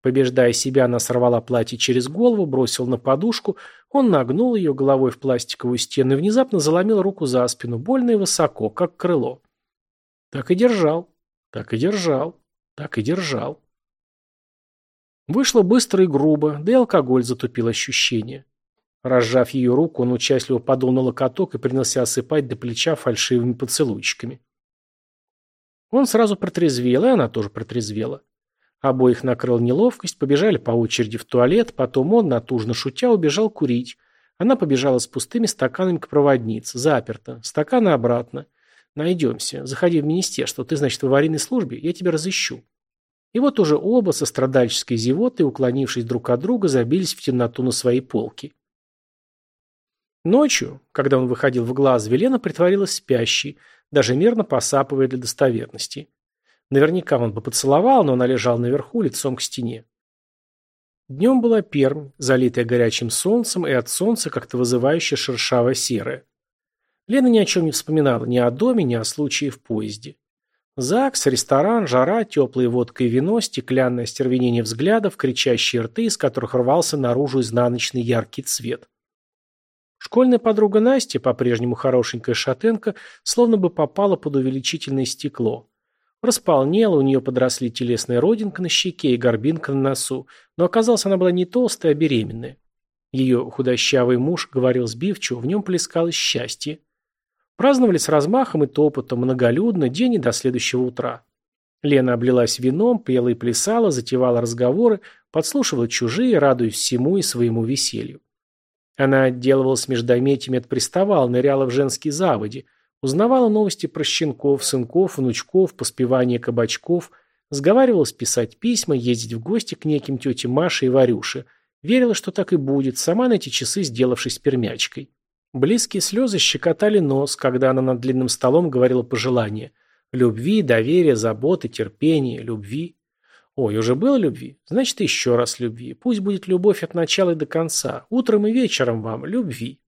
Побеждая себя, она сорвала платье через голову, бросила на подушку, он нагнул ее головой в пластиковую стену и внезапно заломил руку за спину, больно и высоко, как крыло. Так и держал, так и держал, так и держал. Вышло быстро и грубо, да и алкоголь затупил ощущение. Разжав ее руку, он ну, участливо подул на локоток и принялся осыпать до плеча фальшивыми поцелуйчиками. Он сразу протрезвел, и она тоже протрезвела. Обоих накрыл неловкость, побежали по очереди в туалет, потом он, натужно шутя, убежал курить. Она побежала с пустыми стаканами к проводнице, заперто, стаканы обратно. Найдемся, заходи в министерство, ты, значит, в аварийной службе, я тебя разыщу. И вот уже оба со страдальческой зевотой, уклонившись друг от друга, забились в темноту на свои полки. Ночью, когда он выходил в глаз, Велена притворилась спящей, даже мирно посапывая для достоверности. Наверняка он бы поцеловал, но она лежала наверху, лицом к стене. Днем была Пермь, залитая горячим солнцем и от солнца как-то вызывающая шершавая серая. Лена ни о чем не вспоминала, ни о доме, ни о случае в поезде. ЗАГС, ресторан, жара, теплые водка и вино, стеклянное остервенение взглядов, кричащие рты, из которых рвался наружу изнаночный яркий цвет. Школьная подруга Настя по-прежнему хорошенькая шатенка, словно бы попала под увеличительное стекло. Располнела, у нее подросли телесная родинка на щеке и горбинка на носу, но оказалось, она была не толстая, а беременная. Ее худощавый муж говорил сбивчиво, в нем плескалось счастье. Праздновали с размахом и топотом, многолюдно, день и до следующего утра. Лена облилась вином, пела и плясала, затевала разговоры, подслушивала чужие, радуясь всему и своему веселью. Она делала с междометиями отприставала, ныряла в женские заводи, узнавала новости про щенков, сынков, внучков, поспевание кабачков, сговаривалась писать письма, ездить в гости к неким тете Маше и Варюше, верила, что так и будет, сама на эти часы сделавшись пермячкой. Близкие слезы щекотали нос, когда она над длинным столом говорила пожелания – любви, доверия, заботы, терпения, любви, Ой, уже было любви? Значит, еще раз любви. Пусть будет любовь от начала и до конца. Утром и вечером вам любви.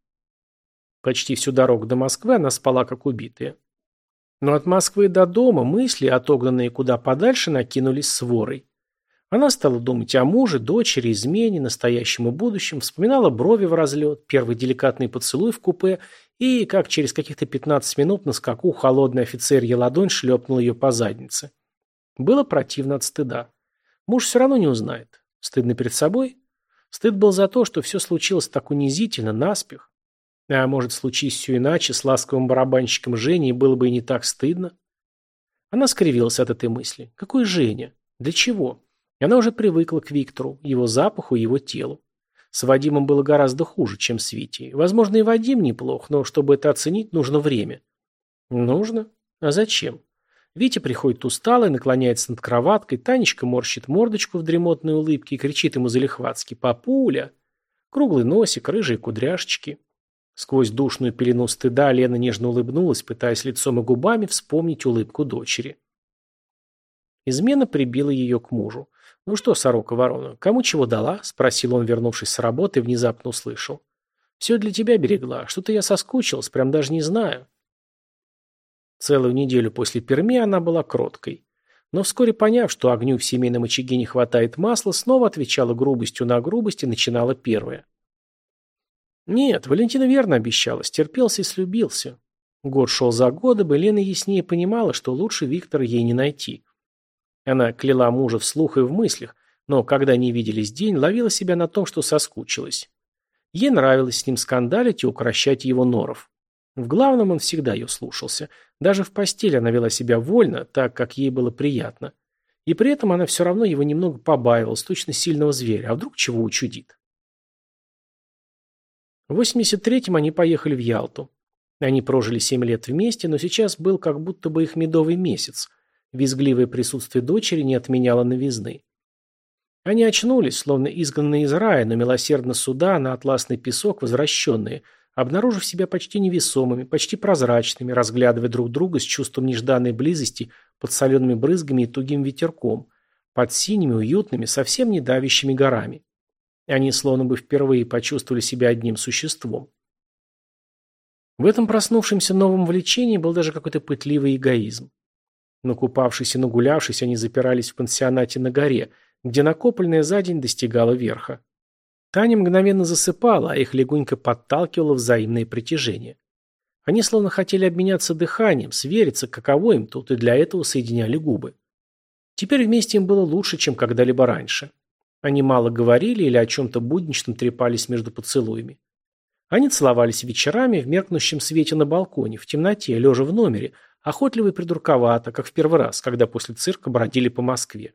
Почти всю дорогу до Москвы она спала, как убитая. Но от Москвы до дома мысли, отогнанные куда подальше, накинулись сворой. Она стала думать о муже, дочери, измене, настоящем и будущем, вспоминала брови в разлет, первый деликатный поцелуй в купе и, как через каких-то 15 минут на скаку холодный офицер ладонь шлепнул ее по заднице. Было противно от стыда. Муж все равно не узнает. Стыдно перед собой? Стыд был за то, что все случилось так унизительно, наспех. А может, случись все иначе, с ласковым барабанщиком Женей было бы и не так стыдно? Она скривилась от этой мысли. Какой Женя? Для чего? Она уже привыкла к Виктору, его запаху его телу. С Вадимом было гораздо хуже, чем с Витей. Возможно, и Вадим неплох, но чтобы это оценить, нужно время. Нужно? А зачем? Витя приходит усталый, наклоняется над кроваткой, Танечка морщит мордочку в дремотной улыбке и кричит ему залихватски «Папуля!» Круглый носик, рыжие кудряшечки. Сквозь душную пелену стыда Лена нежно улыбнулась, пытаясь лицом и губами вспомнить улыбку дочери. Измена прибила ее к мужу. «Ну что, сорока ворона, кому чего дала?» – спросил он, вернувшись с работы, внезапно услышал. «Все для тебя берегла. Что-то я соскучилась, прям даже не знаю». Целую неделю после Перми она была кроткой. Но вскоре поняв, что огню в семейном очаге не хватает масла, снова отвечала грубостью на грубость и начинала первое. Нет, Валентина верно обещала, стерпелся и слюбился. Год шел за годом, и Лена яснее понимала, что лучше Виктора ей не найти. Она кляла мужа вслух и в мыслях, но когда не виделись день, ловила себя на том, что соскучилась. Ей нравилось с ним скандалить и укращать его норов. В главном он всегда ее слушался. Даже в постели она вела себя вольно, так как ей было приятно. И при этом она все равно его немного побаивалась, точно сильного зверя, а вдруг чего учудит. В 83-м они поехали в Ялту. Они прожили 7 лет вместе, но сейчас был как будто бы их медовый месяц. Визгливое присутствие дочери не отменяло новизны. Они очнулись, словно изгнанные из рая, но милосердно суда на атласный песок возвращенные – Обнаружив себя почти невесомыми, почти прозрачными, разглядывая друг друга с чувством нежданной близости под солеными брызгами и тугим ветерком, под синими, уютными, совсем не давящими горами. Они словно бы впервые почувствовали себя одним существом. В этом проснувшемся новом влечении был даже какой-то пытливый эгоизм. Накупавшись и нагулявшись, они запирались в пансионате на горе, где накопленное за день достигало верха. Таня мгновенно засыпала, а их легонько подталкивала взаимное притяжение. Они словно хотели обменяться дыханием, свериться, каково им тут, и для этого соединяли губы. Теперь вместе им было лучше, чем когда-либо раньше. Они мало говорили или о чем-то будничном трепались между поцелуями. Они целовались вечерами в меркнущем свете на балконе, в темноте, лежа в номере, охотливо и придурковато, как в первый раз, когда после цирка бродили по Москве.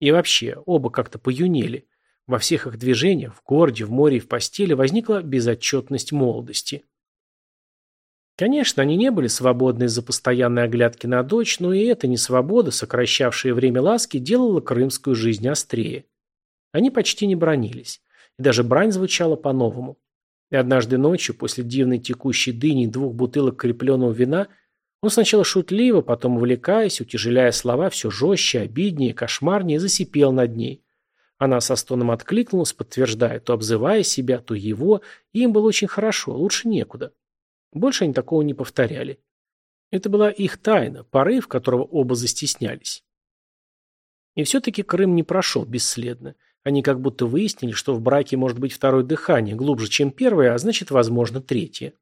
И вообще, оба как-то поюнели – во всех их движениях, в городе, в море и в постели возникла безотчетность молодости. Конечно, они не были свободны из-за постоянной оглядки на дочь, но и эта несвобода, сокращавшая время ласки, делала крымскую жизнь острее. Они почти не бронились, и даже брань звучала по-новому. И однажды ночью, после дивной текущей дыни двух бутылок крепленного вина, он сначала шутливо, потом увлекаясь, утяжеляя слова все жестче, обиднее, кошмарнее, засипел над ней – она со стоном откликнулась, подтверждая, то обзывая себя, то его, и им было очень хорошо, а лучше некуда. Больше они такого не повторяли. Это была их тайна, порыв, которого оба застеснялись. И все-таки Крым не прошел бесследно. Они как будто выяснили, что в браке может быть второе дыхание, глубже, чем первое, а значит, возможно, третье.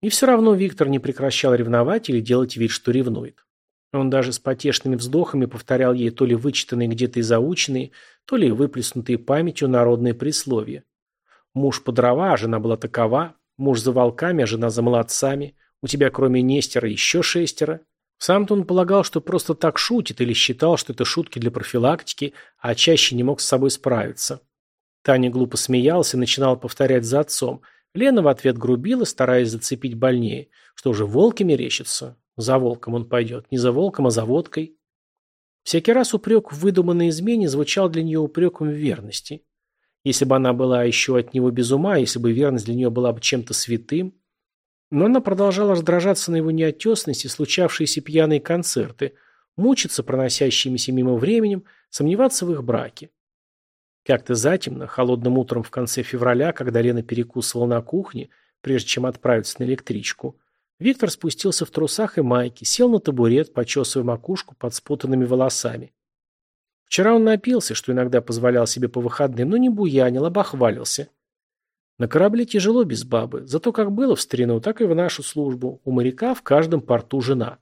И все равно Виктор не прекращал ревновать или делать вид, что ревнует. Он даже с потешными вздохами повторял ей то ли вычитанные где-то и заученные, то ли выплеснутые памятью народные присловия. Муж по дрова, а жена была такова, муж за волками, а жена за молодцами, у тебя кроме Нестера еще шестеро. Сам-то он полагал, что просто так шутит или считал, что это шутки для профилактики, а чаще не мог с собой справиться. Таня глупо смеялась и начинала повторять за отцом. Лена в ответ грубила, стараясь зацепить больнее. Что же, волки мерещатся? За волком он пойдет. Не за волком, а за водкой. Всякий раз упрек в выдуманной измене звучал для нее упреком в верности. Если бы она была еще от него без ума, если бы верность для нее была бы чем-то святым. Но она продолжала раздражаться на его неотесности, случавшиеся пьяные концерты, мучиться проносящимися мимо временем, сомневаться в их браке. Как-то затемно, холодным утром в конце февраля, когда Лена перекусывала на кухне, прежде чем отправиться на электричку, Виктор спустился в трусах и майке, сел на табурет, почесывая макушку под спутанными волосами. Вчера он напился, что иногда позволял себе по выходным, но не буянил, обохвалился. На корабле тяжело без бабы, зато как было в старину, так и в нашу службу. У моряка в каждом порту жена.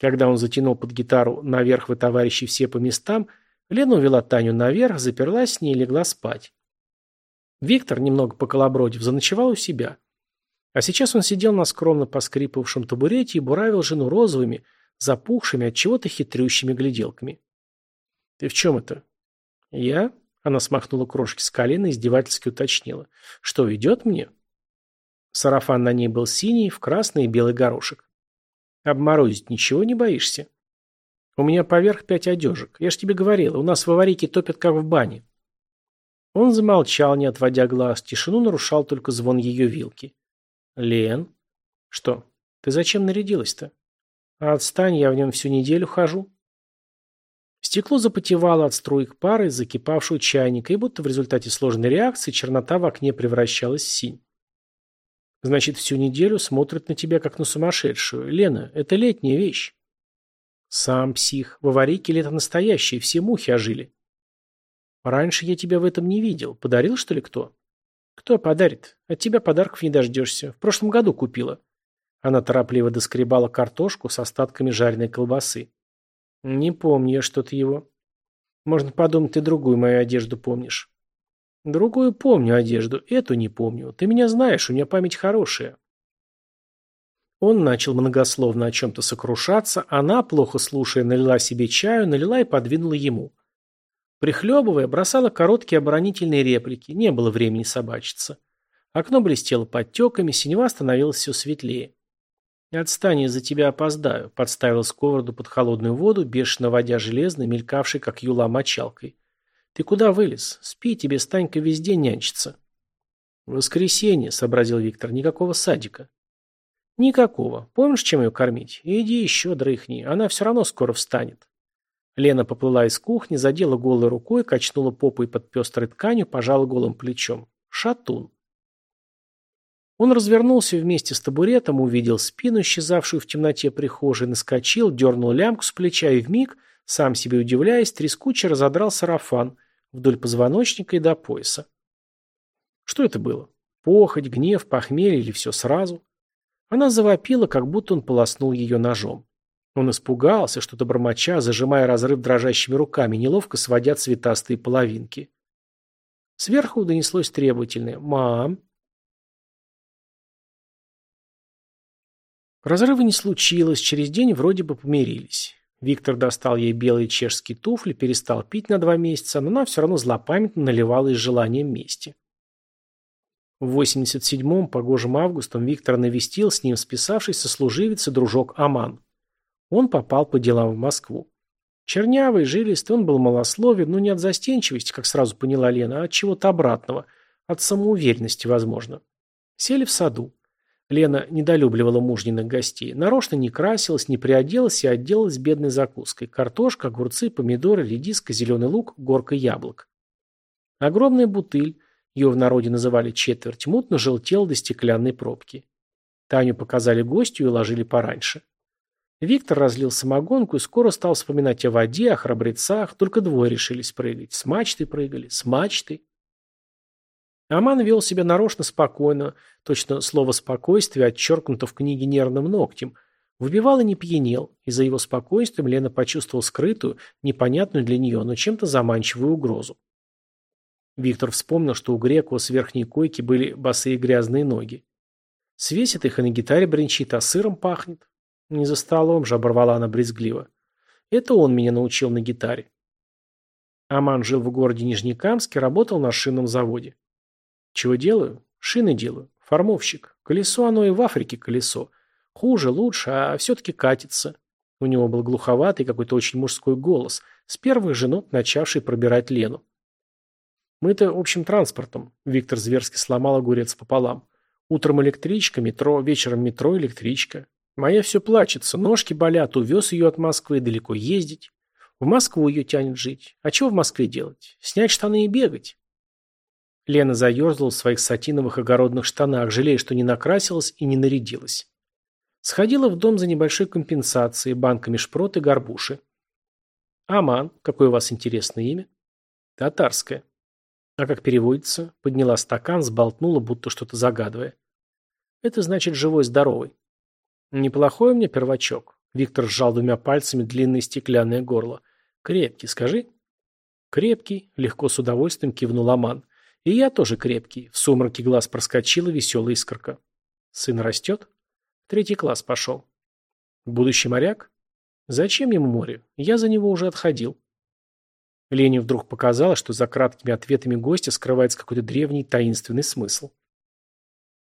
Когда он затянул под гитару «Наверх вы, товарищи, все по местам», Лена увела Таню наверх, заперлась с ней и легла спать. Виктор, немного поколобродив, заночевал у себя. А сейчас он сидел на скромно поскрипывавшем табурете и буравил жену розовыми, запухшими от чего-то хитрющими гляделками. «Ты в чем это?» «Я?» — она смахнула крошки с колена и издевательски уточнила. «Что, идет мне?» Сарафан на ней был синий, в красный и белый горошек. «Обморозить ничего не боишься?» «У меня поверх пять одежек. Я ж тебе говорила, у нас в аварийке топят как в бане». Он замолчал, не отводя глаз. Тишину нарушал только звон ее вилки. Лен? Что? Ты зачем нарядилась-то? Отстань, я в нем всю неделю хожу. Стекло запотевало от струек пары, закипавшую чайника, и будто в результате сложной реакции чернота в окне превращалась в синь. Значит, всю неделю смотрят на тебя, как на сумасшедшую. Лена, это летняя вещь. Сам псих. В аварийке лето настоящее, все мухи ожили. Раньше я тебя в этом не видел. Подарил, что ли, кто? Кто подарит? От тебя подарков не дождешься. В прошлом году купила. Она торопливо доскребала картошку с остатками жареной колбасы. Не помню я что-то его. Можно подумать, ты другую мою одежду помнишь. Другую помню одежду, эту не помню. Ты меня знаешь, у меня память хорошая. Он начал многословно о чем-то сокрушаться, она, плохо слушая, налила себе чаю, налила и подвинула ему. — Прихлебывая, бросала короткие оборонительные реплики, не было времени собачиться. Окно блестело подтеками, синева становилась все светлее. «Отстань, из-за тебя опоздаю», — подставил сковороду под холодную воду, бешено водя железный, мелькавший как юла, мочалкой. «Ты куда вылез? Спи, тебе Станька везде нянчится». «Воскресенье», — сообразил Виктор, — «никакого садика». «Никакого. Помнишь, чем ее кормить? Иди еще дрыхни, она все равно скоро встанет». Лена поплыла из кухни, задела голой рукой, качнула попой под пестрой тканью, пожала голым плечом. Шатун. Он развернулся вместе с табуретом, увидел спину, исчезавшую в темноте прихожей, наскочил, дернул лямку с плеча и вмиг, сам себе удивляясь, трескуче разодрал сарафан вдоль позвоночника и до пояса. Что это было? Похоть, гнев, похмелье или все сразу? Она завопила, как будто он полоснул ее ножом. Он испугался, что-то бормоча, зажимая разрыв дрожащими руками, неловко сводя цветастые половинки. Сверху донеслось требовательное «Мам!». Разрыва не случилось, через день вроде бы помирились. Виктор достал ей белые чешские туфли, перестал пить на два месяца, но она все равно злопамятно наливала из желания мести. В 87-м, погожим августом, Виктор навестил с ним списавшийся служивец и дружок Аман. Он попал по делам в Москву. Чернявый, жилистый, он был малословен, но не от застенчивости, как сразу поняла Лена, а от чего-то обратного, от самоуверенности, возможно. Сели в саду. Лена недолюбливала мужниных гостей. Нарочно не красилась, не приоделась и отделалась бедной закуской. Картошка, огурцы, помидоры, редиска, зеленый лук, горка яблок. Огромная бутыль, ее в народе называли четверть, мутно желтел до стеклянной пробки. Таню показали гостю и ложили пораньше. Виктор разлил самогонку и скоро стал вспоминать о воде, о храбрецах, только двое решились прыгать. С мачты прыгали, с мачты. Аман вел себя нарочно спокойно, точно слово «спокойствие» отчеркнуто в книге нервным ногтем. Выбивал и не пьянел, Из-за его спокойствия Лена почувствовал скрытую, непонятную для нее, но чем-то заманчивую угрозу. Виктор вспомнил, что у Грекова с верхней койки были босые грязные ноги. Свесит их и на гитаре бренчит, а сыром пахнет. Не застала он же, оборвала она брезгливо. Это он меня научил на гитаре. Аман жил в городе Нижнекамске, работал на шинном заводе. Чего делаю? Шины делаю. Формовщик. Колесо оно и в Африке колесо. Хуже, лучше, а все-таки катится. У него был глуховатый какой-то очень мужской голос, с первых же нот начавший пробирать Лену. Мы-то общим транспортом. Виктор зверски сломал огурец пополам. Утром электричка, метро, вечером метро, электричка. Моя все плачется, ножки болят, увез ее от Москвы далеко ездить. В Москву ее тянет жить. А чего в Москве делать? Снять штаны и бегать. Лена заерзала в своих сатиновых огородных штанах, жалея, что не накрасилась и не нарядилась. Сходила в дом за небольшой компенсацией, банками шпрот и горбуши. «Аман, какое у вас интересное имя?» «Татарское». А как переводится? Подняла стакан, сболтнула, будто что-то загадывая. «Это значит живой-здоровый». Неплохой у меня первачок. Виктор сжал двумя пальцами длинное стеклянное горло. Крепкий, скажи. Крепкий, легко с удовольствием кивнул Аман. И я тоже крепкий. В сумраке глаз проскочила веселая искорка. Сын растет? Третий класс пошел. Будущий моряк? Зачем ему море? Я за него уже отходил. Лене вдруг показалось, что за краткими ответами гостя скрывается какой-то древний таинственный смысл.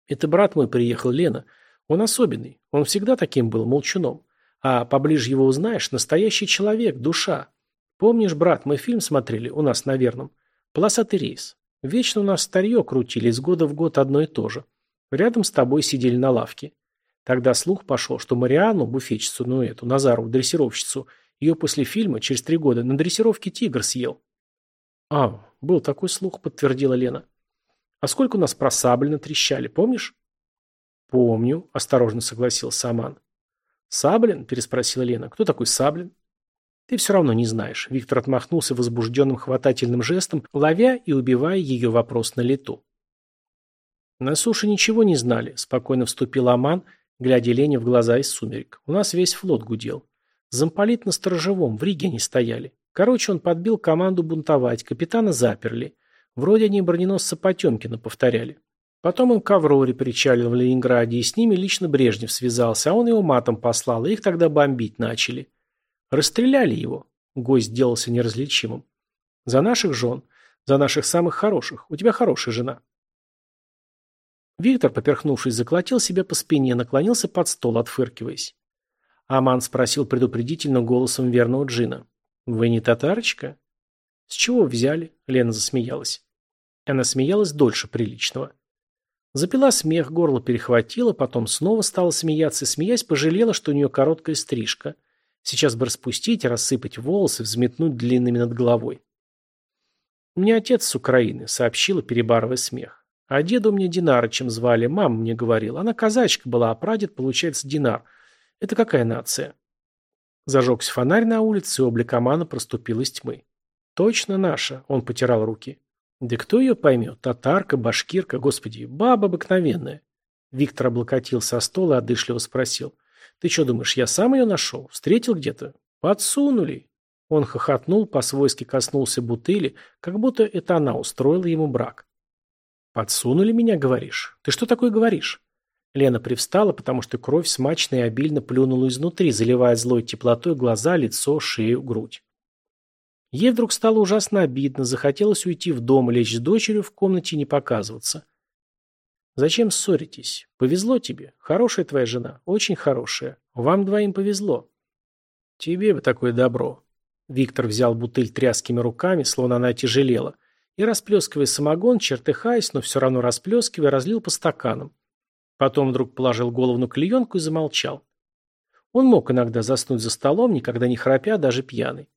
«Это брат мой приехал, Лена. Он особенный. Он всегда таким был, молчуном. А поближе его узнаешь, настоящий человек, душа. Помнишь, брат, мы фильм смотрели у нас на Верном? Полосатый рейс. Вечно у нас старье крутили, из года в год одно и то же. Рядом с тобой сидели на лавке. Тогда слух пошел, что Марианну, буфетчицу, ну эту, Назару дрессировщицу, ее после фильма через три года на дрессировке тигр съел. А, был такой слух, подтвердила Лена. А сколько у нас про трещали, помнишь? «Помню», – осторожно согласился Саман. «Саблин?» – переспросила Лена. «Кто такой Саблин?» «Ты все равно не знаешь». Виктор отмахнулся возбужденным хватательным жестом, ловя и убивая ее вопрос на лету. «На суше ничего не знали», – спокойно вступил Аман, глядя Лене в глаза из сумерек. «У нас весь флот гудел. Замполит на сторожевом, в Риге они стояли. Короче, он подбил команду бунтовать, капитана заперли. Вроде они броненосца Потемкина повторяли. Потом он Коврове причалил в Ленинграде, и с ними лично Брежнев связался, а он его матом послал, и их тогда бомбить начали. Расстреляли его. Гость сделался неразличимым. За наших жен. За наших самых хороших. У тебя хорошая жена. Виктор, поперхнувшись, заколотил себя по спине, наклонился под стол, отфыркиваясь. Аман спросил предупредительно голосом верного джина. «Вы не татарочка?» «С чего взяли?» Лена засмеялась. Она смеялась дольше приличного. Запила смех, горло перехватило, потом снова стала смеяться, смеясь, пожалела, что у нее короткая стрижка. Сейчас бы распустить, рассыпать волосы, взметнуть длинными над головой. «У меня отец с Украины», — сообщила, перебарывая смех. «А деда у меня Динарычем звали, мама мне говорила. Она казачка была, а прадед, получается, Динар. Это какая нация?» Зажегся фонарь на улице, и облик Амана проступил из тьмы. «Точно наша», — он потирал руки. Да кто ее поймет, татарка, башкирка, господи, баба обыкновенная. Виктор облокотил со стола и одышливо спросил. Ты что думаешь, я сам ее нашел? Встретил где-то? Подсунули. Он хохотнул, по-свойски коснулся бутыли, как будто это она устроила ему брак. «Подсунули меня, говоришь? Ты что такое говоришь?» Лена привстала, потому что кровь смачно и обильно плюнула изнутри, заливая злой теплотой глаза, лицо, шею, грудь. Ей вдруг стало ужасно обидно, захотелось уйти в дом, лечь с дочерью в комнате и не показываться. «Зачем ссоритесь? Повезло тебе. Хорошая твоя жена, очень хорошая. Вам двоим повезло». «Тебе бы такое добро». Виктор взял бутыль тряскими руками, словно она тяжелела, и, расплескивая самогон, чертыхаясь, но все равно расплескивая, разлил по стаканам. Потом вдруг положил голову на клеенку и замолчал. Он мог иногда заснуть за столом, никогда не храпя, даже пьяный.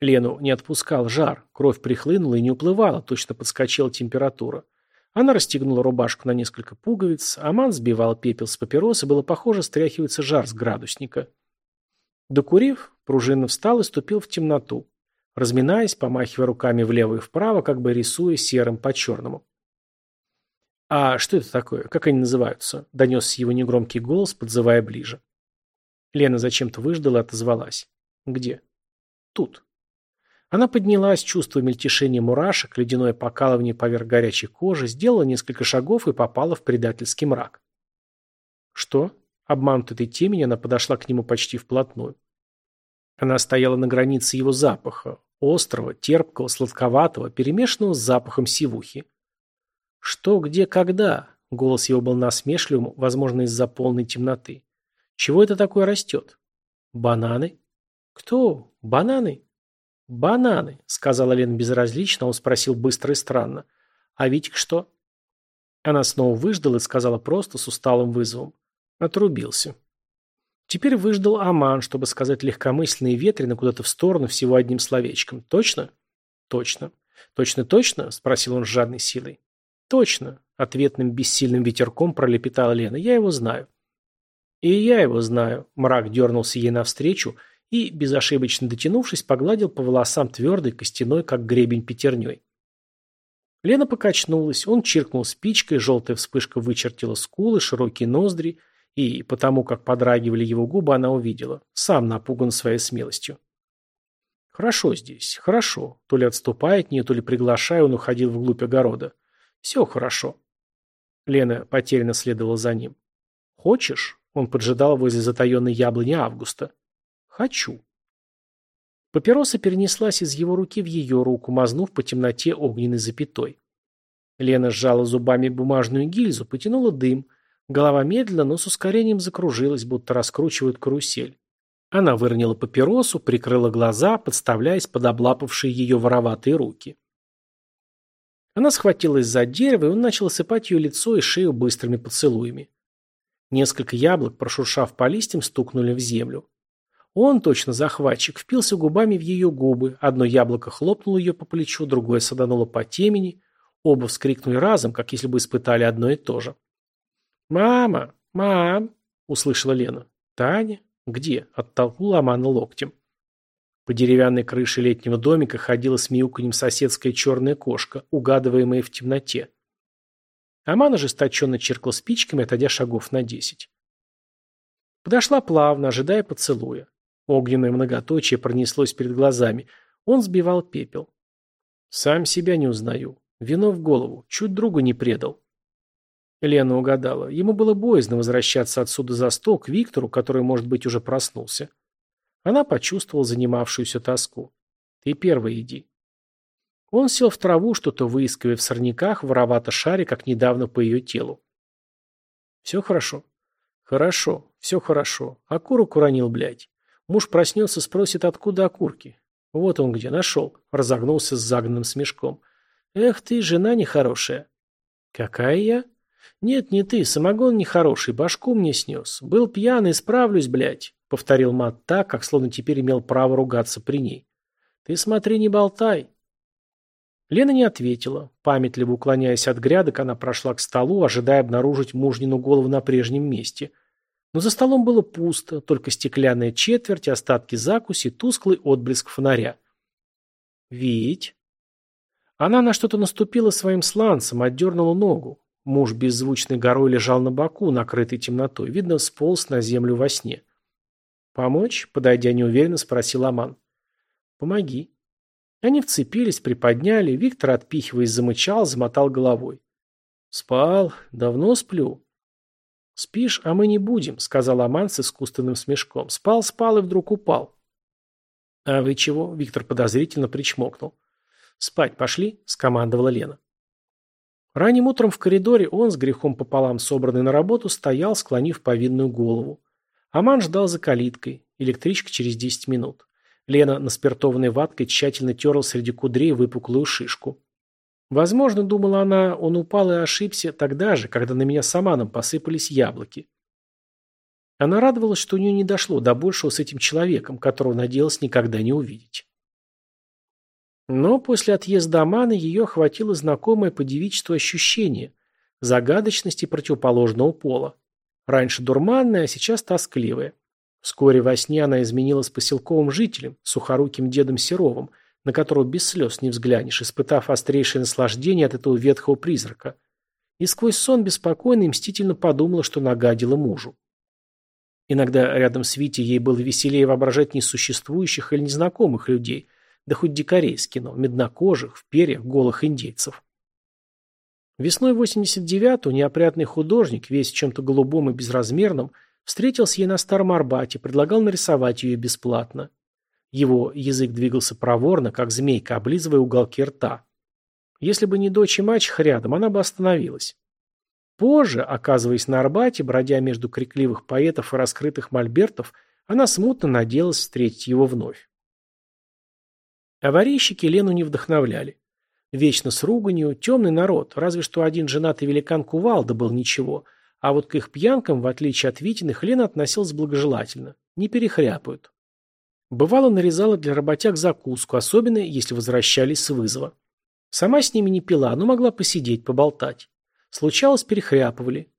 Лену не отпускал жар, кровь прихлынула и не уплывала, точно подскочила температура. Она расстегнула рубашку на несколько пуговиц, Аман сбивал пепел с папиросы, было похоже, стряхивается жар с градусника. Докурив, пружинно встал и ступил в темноту, разминаясь, помахивая руками влево и вправо, как бы рисуя серым по черному. «А что это такое? Как они называются?» – Донес его негромкий голос, подзывая ближе. Лена зачем-то выждала и отозвалась. «Где?» «Тут». Она поднялась, чувствуя мельтешение мурашек, ледяное покалывание поверх горячей кожи, сделала несколько шагов и попала в предательский мрак. Что? Обманутой темень она подошла к нему почти вплотную. Она стояла на границе его запаха, острого, терпкого, сладковатого, перемешанного с запахом сивухи. Что, где, когда? Голос его был насмешливым, возможно, из-за полной темноты. Чего это такое растет? Бананы? Кто? Бананы? «Бананы», — сказала Лена безразлично, он спросил быстро и странно. «А Витик что?» Она снова выждала и сказала просто, с усталым вызовом. Отрубился. Теперь выждал Аман, чтобы сказать легкомысленно и ветрено куда-то в сторону всего одним словечком. «Точно?» «Точно». «Точно-точно?» — спросил он с жадной силой. «Точно», — ответным бессильным ветерком пролепетала Лена. «Я его знаю». «И я его знаю», — мрак дернулся ей навстречу, — и, безошибочно дотянувшись, погладил по волосам твердой костяной, как гребень пятерней. Лена покачнулась, он чиркнул спичкой, желтая вспышка вычертила скулы, широкие ноздри, и, потому как подрагивали его губы, она увидела, сам напуган своей смелостью. Хорошо здесь, хорошо. То ли отступая от нее, то ли приглашая, он уходил вглубь огорода. Все хорошо. Лена потерянно следовала за ним. Хочешь? Он поджидал возле затаенной яблони Августа. «Хочу». Папироса перенеслась из его руки в ее руку, мазнув по темноте огненной запятой. Лена сжала зубами бумажную гильзу, потянула дым. Голова медленно, но с ускорением закружилась, будто раскручивают карусель. Она выронила папиросу, прикрыла глаза, подставляясь под облапавшие ее вороватые руки. Она схватилась за дерево, и он начал осыпать ее лицо и шею быстрыми поцелуями. Несколько яблок, прошуршав по листьям, стукнули в землю. Он точно захватчик, впился губами в ее губы. Одно яблоко хлопнуло ее по плечу, другое садануло по темени. Оба вскрикнули разом, как если бы испытали одно и то же. «Мама! Мам!» — услышала Лена. «Таня? Где?» — оттолкнула Амана локтем. По деревянной крыше летнего домика ходила с мяуканьем соседская черная кошка, угадываемая в темноте. Аман ожесточенно чиркал спичками, отойдя шагов на десять. Подошла плавно, ожидая поцелуя. Огненное многоточие пронеслось перед глазами. Он сбивал пепел. «Сам себя не узнаю. Вино в голову. Чуть друга не предал». Лена угадала. Ему было боязно возвращаться отсюда за стол к Виктору, который, может быть, уже проснулся. Она почувствовала занимавшуюся тоску. «Ты первый иди». Он сел в траву, что-то выискивая в сорняках, воровато шаря, как недавно по ее телу. «Все хорошо?» «Хорошо, все хорошо. А курок уронил, блядь». Муж проснется, спросит, откуда окурки. Вот он где, нашел. Разогнулся с загнанным смешком. Эх ты, жена нехорошая. Какая я? Нет, не ты, самогон нехороший, башку мне снес. Был пьяный, справлюсь, блядь. Повторил мат так, как словно теперь имел право ругаться при ней. Ты смотри, не болтай. Лена не ответила. Памятливо уклоняясь от грядок, она прошла к столу, ожидая обнаружить мужнину голову на прежнем месте – но за столом было пусто, только стеклянная четверть и остатки закуси, тусклый отблеск фонаря. «Вить?» Она на что-то наступила своим сланцем, отдернула ногу. Муж беззвучной горой лежал на боку, накрытый темнотой. Видно, сполз на землю во сне. «Помочь?» – подойдя неуверенно, спросил Аман. «Помоги». Они вцепились, приподняли. Виктор, отпихиваясь, замычал, замотал головой. «Спал. Давно сплю. «Спишь, а мы не будем», — сказал Аман с искусственным смешком. «Спал, спал и вдруг упал». «А вы чего?» — Виктор подозрительно причмокнул. «Спать пошли», — скомандовала Лена. Ранним утром в коридоре он, с грехом пополам собранный на работу, стоял, склонив повинную голову. Аман ждал за калиткой. Электричка через 10 минут. Лена, на спиртованной ваткой, тщательно терла среди кудрей выпуклую шишку. Возможно, думала она, он упал и ошибся тогда же, когда на меня саманом посыпались яблоки. Она радовалась, что у нее не дошло до большего с этим человеком, которого надеялась никогда не увидеть. Но после отъезда Амана ее охватило знакомое по девичеству ощущение загадочности противоположного пола. Раньше дурманное, а сейчас тоскливое. Вскоре во сне она изменилась поселковым жителем, сухоруким дедом Серовым – на которого без слез не взглянешь, испытав острейшее наслаждение от этого ветхого призрака. И сквозь сон беспокойно и мстительно подумала, что нагадила мужу. Иногда рядом с Витей ей было веселее воображать несуществующих или незнакомых людей, да хоть дикарей с кино, меднокожих, в перьях, голых индейцев. Весной 89-го неопрятный художник, весь в чем-то голубом и безразмерном, встретился ей на Старом Арбате, предлагал нарисовать ее бесплатно. Его язык двигался проворно, как змейка, облизывая уголки рта. Если бы не дочь и мачеха рядом, она бы остановилась. Позже, оказываясь на Арбате, бродя между крикливых поэтов и раскрытых мольбертов, она смутно надеялась встретить его вновь. Аварийщики Лену не вдохновляли. Вечно с руганью, темный народ, разве что один женатый великан Кувалда был ничего, а вот к их пьянкам, в отличие от Витиных, Лена относилась благожелательно, не перехряпают. Бывало, нарезала для работяг закуску, особенно если возвращались с вызова. Сама с ними не пила, но могла посидеть, поболтать. Случалось, перехряпывали.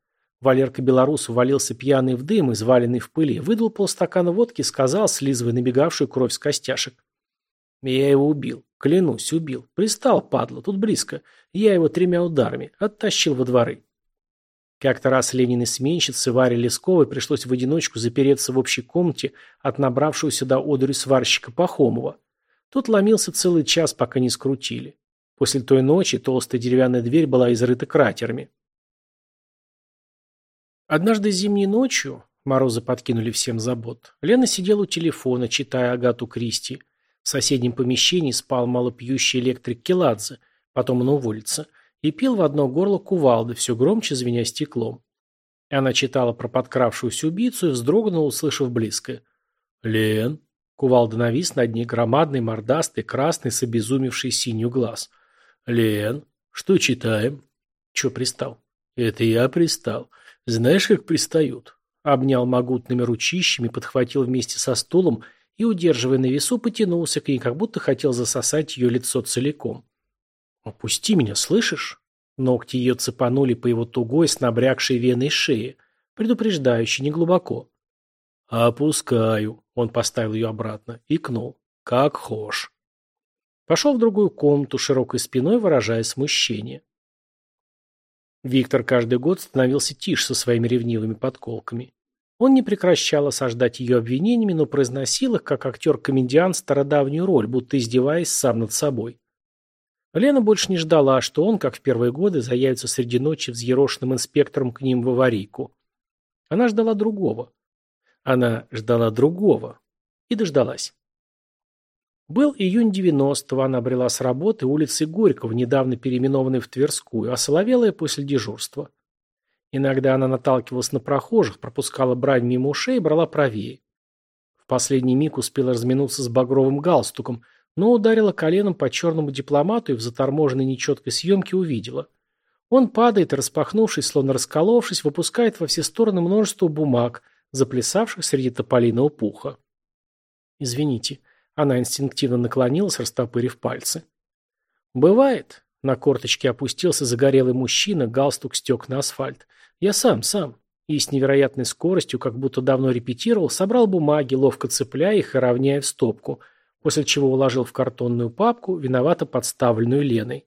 Валерка-белорус увалился пьяный в дым, изваленный в пыли, выдал полстакана водки сказал, слизывая набегавшую кровь с костяшек. «Я его убил. Клянусь, убил. Пристал, падла, тут близко. Я его тремя ударами. Оттащил во дворы». Как то раз Ленин-сменщицы Варе Лесковой пришлось в одиночку запереться в общей комнате от набравшегося до одури сварщика Пахомова. Тот ломился целый час, пока не скрутили. После той ночи толстая деревянная дверь была изрыта кратерами. Однажды зимней ночью, морозы подкинули всем забот, Лена сидела у телефона, читая Агату Кристи. В соседнем помещении спал малопьющий электрик Келадзе, потом на уволится и пил в одно горло кувалды, все громче звеня стеклом. Она читала про подкравшуюся убийцу и вздрогнула, услышав близко. «Лен!» Кувалда навис над ней громадный, мордастый, красный, с обезумевший синью глаз. «Лен, что читаем?» «Че пристал?» «Это я пристал. Знаешь, как пристают?» Обнял могутными ручищами, подхватил вместе со стулом и, удерживая на весу, потянулся к ней, как будто хотел засосать ее лицо целиком. «Опусти меня, слышишь?» Ногти ее цепанули по его тугой, с набрякшей веной шеи, предупреждающе, неглубоко. «Опускаю», — он поставил ее обратно, икнул. «Как хошь». Пошел в другую комнату, широкой спиной выражая смущение. Виктор каждый год становился тише со своими ревнивыми подколками. Он не прекращал осаждать ее обвинениями, но произносил их, как актер-комедиан, стародавнюю роль, будто издеваясь сам над собой. Лена больше не ждала, что он, как в первые годы, заявится среди ночи взъерошенным инспектором к ним в аварийку. Она ждала другого. Она ждала другого. И дождалась. Был июнь 90-го, она обрела с работы улицы Горького, недавно переименованной в Тверскую, а осоловелая после дежурства. Иногда она наталкивалась на прохожих, пропускала брань мимо ушей и брала правее. В последний миг успела разминуться с багровым галстуком, но ударила коленом по черному дипломату и в заторможенной нечеткой съемке увидела. Он падает, распахнувшись, словно расколовшись, выпускает во все стороны множество бумаг, заплясавших среди тополиного пуха. «Извините». Она инстинктивно наклонилась, растопырив пальцы. «Бывает». На корточке опустился загорелый мужчина, галстук стек на асфальт. «Я сам, сам». И с невероятной скоростью, как будто давно репетировал, собрал бумаги, ловко цепляя их и равняя в стопку – после чего уложил в картонную папку, виновато подставленную Леной.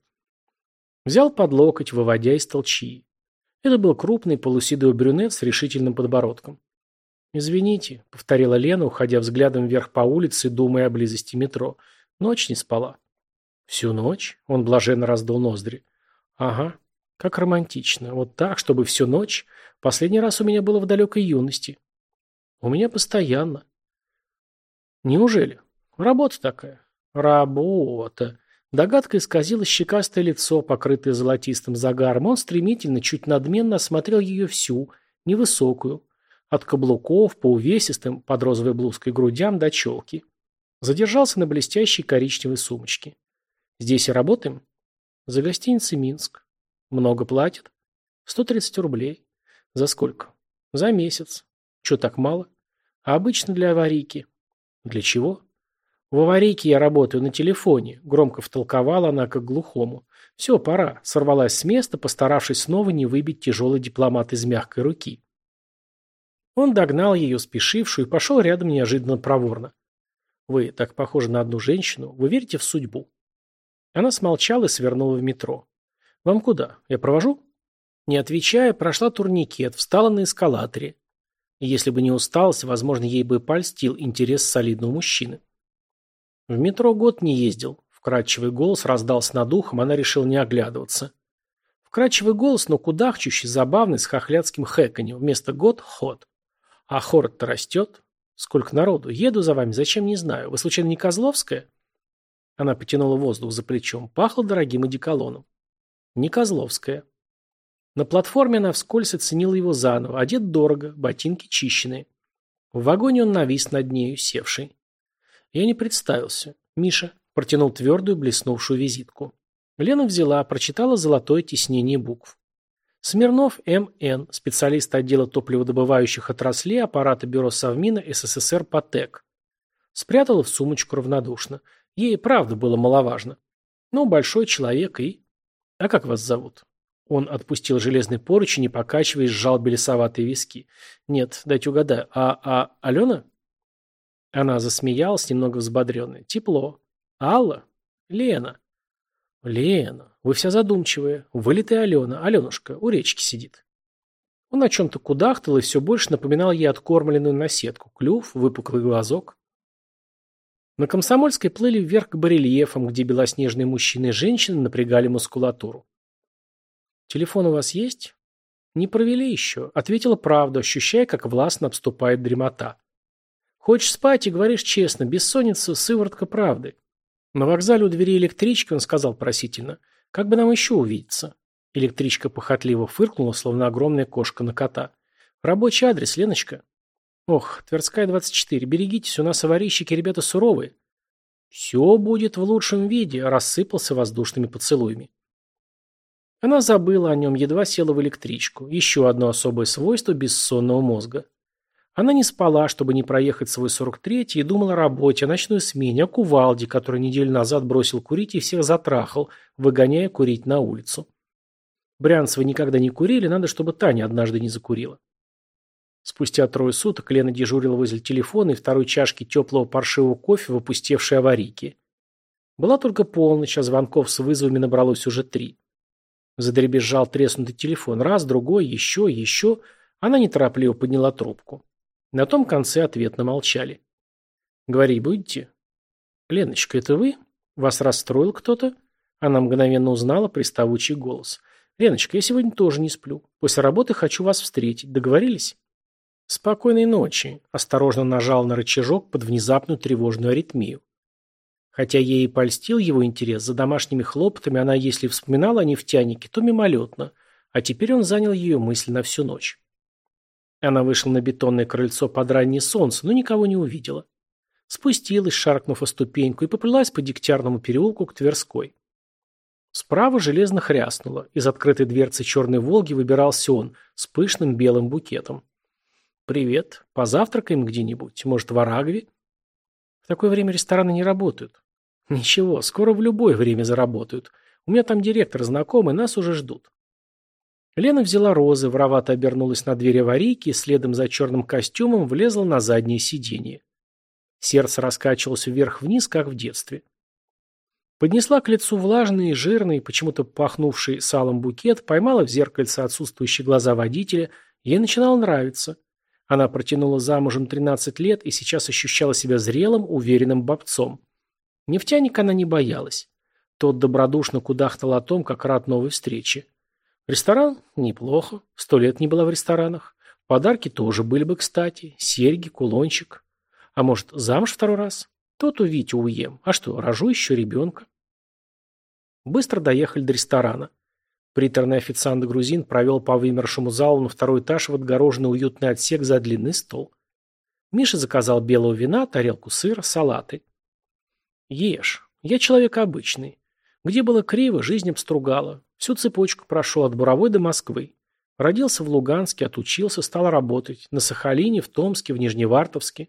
Взял под локоть, выводя из толчии. Это был крупный полуседой брюнет с решительным подбородком. «Извините», — повторила Лена, уходя взглядом вверх по улице, думая о близости метро. «Ночь не спала». «Всю ночь?» — он блаженно раздул ноздри. «Ага, как романтично. Вот так, чтобы всю ночь. Последний раз у меня было в далекой юности». «У меня постоянно». «Неужели?» Работа такая. Работа. Догадка исказила щекастое лицо, покрытое золотистым загаром. Он стремительно, чуть надменно осмотрел ее всю, невысокую, от каблуков по увесистым под розовой блузкой грудям до челки. Задержался на блестящей коричневой сумочке. «Здесь и работаем?» «За гостиницей Минск». «Много платят?» «130 рублей». «За сколько?» «За месяц». «Че так мало?» «А обычно для аварийки». «Для чего?» В «Воварики, я работаю на телефоне», — громко втолковала она как глухому. «Все, пора», — сорвалась с места, постаравшись снова не выбить тяжелый дипломат из мягкой руки. Он догнал ее, спешившую, и пошел рядом неожиданно проворно. «Вы так похожи на одну женщину. Вы верите в судьбу?» Она смолчала и свернула в метро. «Вам куда? Я провожу?» Не отвечая, прошла турникет, встала на эскалаторе. Если бы не усталость, возможно, ей бы польстил интерес солидного мужчины. В метро год не ездил. Вкрадчивый голос раздался над ухом, она решила не оглядываться. Вкрадчивый голос, но кудахчущий, забавный, с хохлядским хэканьем. Вместо год – ход. А хород-то растет. Сколько народу. Еду за вами, зачем, не знаю. Вы, случайно, не Козловская? Она потянула воздух за плечом. Пахло дорогим одеколоном. Не Козловская. На платформе она вскользь оценила его заново. Одет дорого, ботинки чищенные. В вагоне он навис над нею, севший. Я не представился. Миша протянул твердую блеснувшую визитку. Лена взяла, прочитала золотое тиснение букв. Смирнов М.Н., специалист отдела топливодобывающих отраслей аппарата Бюро Совмина СССР ПАТЭК. Спрятала в сумочку равнодушно. Ей правда было маловажно. Ну, большой человек и... А как вас зовут? Он отпустил железный поручень и, покачиваясь, сжал белесоватые виски. Нет, дайте угадаю. А, а Алена? Она засмеялась, немного взбодренная. Тепло. Алла? Лена? Лена, вы вся задумчивая. Вылитая Алена. Аленушка, у речки сидит. Он о чем-то кудахтал и все больше напоминал ей откормленную наседку. Клюв, выпуклый глазок. На Комсомольской плыли вверх к барельефам, где белоснежные мужчины и женщины напрягали мускулатуру. «Телефон у вас есть?» «Не провели еще», — ответила правда ощущая, как властно обступает дремота. Хочешь спать и говоришь честно, бессонница, сыворотка правды. На вокзале у двери электрички он сказал просительно, как бы нам еще увидеться. Электричка похотливо фыркнула, словно огромная кошка на кота. Рабочий адрес, Леночка. Ох, Тверская, 24, берегитесь, у нас аварийщики ребята суровые. Все будет в лучшем виде, рассыпался воздушными поцелуями. Она забыла о нем, едва села в электричку. Еще одно особое свойство бессонного мозга – она не спала, чтобы не проехать свой 43-й, и думала о работе, о ночной смене, о кувалде, который неделю назад бросил курить и всех затрахал, выгоняя курить на улицу. Брянцевы никогда не курили, надо, чтобы Таня однажды не закурила. Спустя трое суток Лена дежурила возле телефона и второй чашки теплого паршивого кофе в опустевшей аварийке. Была только полночь, а звонков с вызовами набралось уже три. Задребезжал треснутый телефон. Раз, другой, еще, еще. Она неторопливо подняла трубку. На том конце ответно молчали. «Говори, будете?» «Леночка, это вы? Вас расстроил кто-то?» Она мгновенно узнала приставучий голос. «Леночка, я сегодня тоже не сплю. После работы хочу вас встретить. Договорились?» «Спокойной ночи», – осторожно нажал на рычажок под внезапную тревожную аритмию. Хотя ей и польстил его интерес, за домашними хлопотами она, если вспоминала о нефтянике, то мимолетно, а теперь он занял ее мысль на всю ночь. Она вышла на бетонное крыльцо под раннее солнце, но никого не увидела. Спустилась, шаркнув о ступеньку, и поплелась по дегтярному переулку к Тверской. Справа железно хряснуло. Из открытой дверцы черной «Волги» выбирался он с пышным белым букетом. «Привет. Позавтракаем где-нибудь? Может, в Арагве?» «В такое время рестораны не работают». «Ничего, скоро в любое время заработают. У меня там директор знакомый, нас уже ждут». Лена взяла розы, воровато обернулась на дверь аварийки и следом за черным костюмом влезла на заднее сиденье. Сердце раскачивалось вверх-вниз, как в детстве. Поднесла к лицу влажный, и жирный, почему-то пахнувший салом букет, поймала в зеркальце отсутствующие глаза водителя, ей начинало нравиться. Она протянула замужем 13 лет и сейчас ощущала себя зрелым, уверенным бобцом. Нефтяника она не боялась. Тот добродушно кудахтал о том, как рад новой встрече. Ресторан? Неплохо. Сто лет не была в ресторанах. Подарки тоже были бы кстати. Серьги, кулончик. А может, замуж второй раз? Тот у Витю уем. А что, рожу еще ребенка. Быстро доехали до ресторана. Приторный официант-грузин провел по вымершему залу на второй этаж в отгороженный уютный отсек за длинный стол. Миша заказал белого вина, тарелку сыра, салаты. «Ешь. Я человек обычный. Где было криво, жизнь обстругала. Всю цепочку прошел от Буровой до Москвы. Родился в Луганске, отучился, стал работать. На Сахалине, в Томске, в Нижневартовске.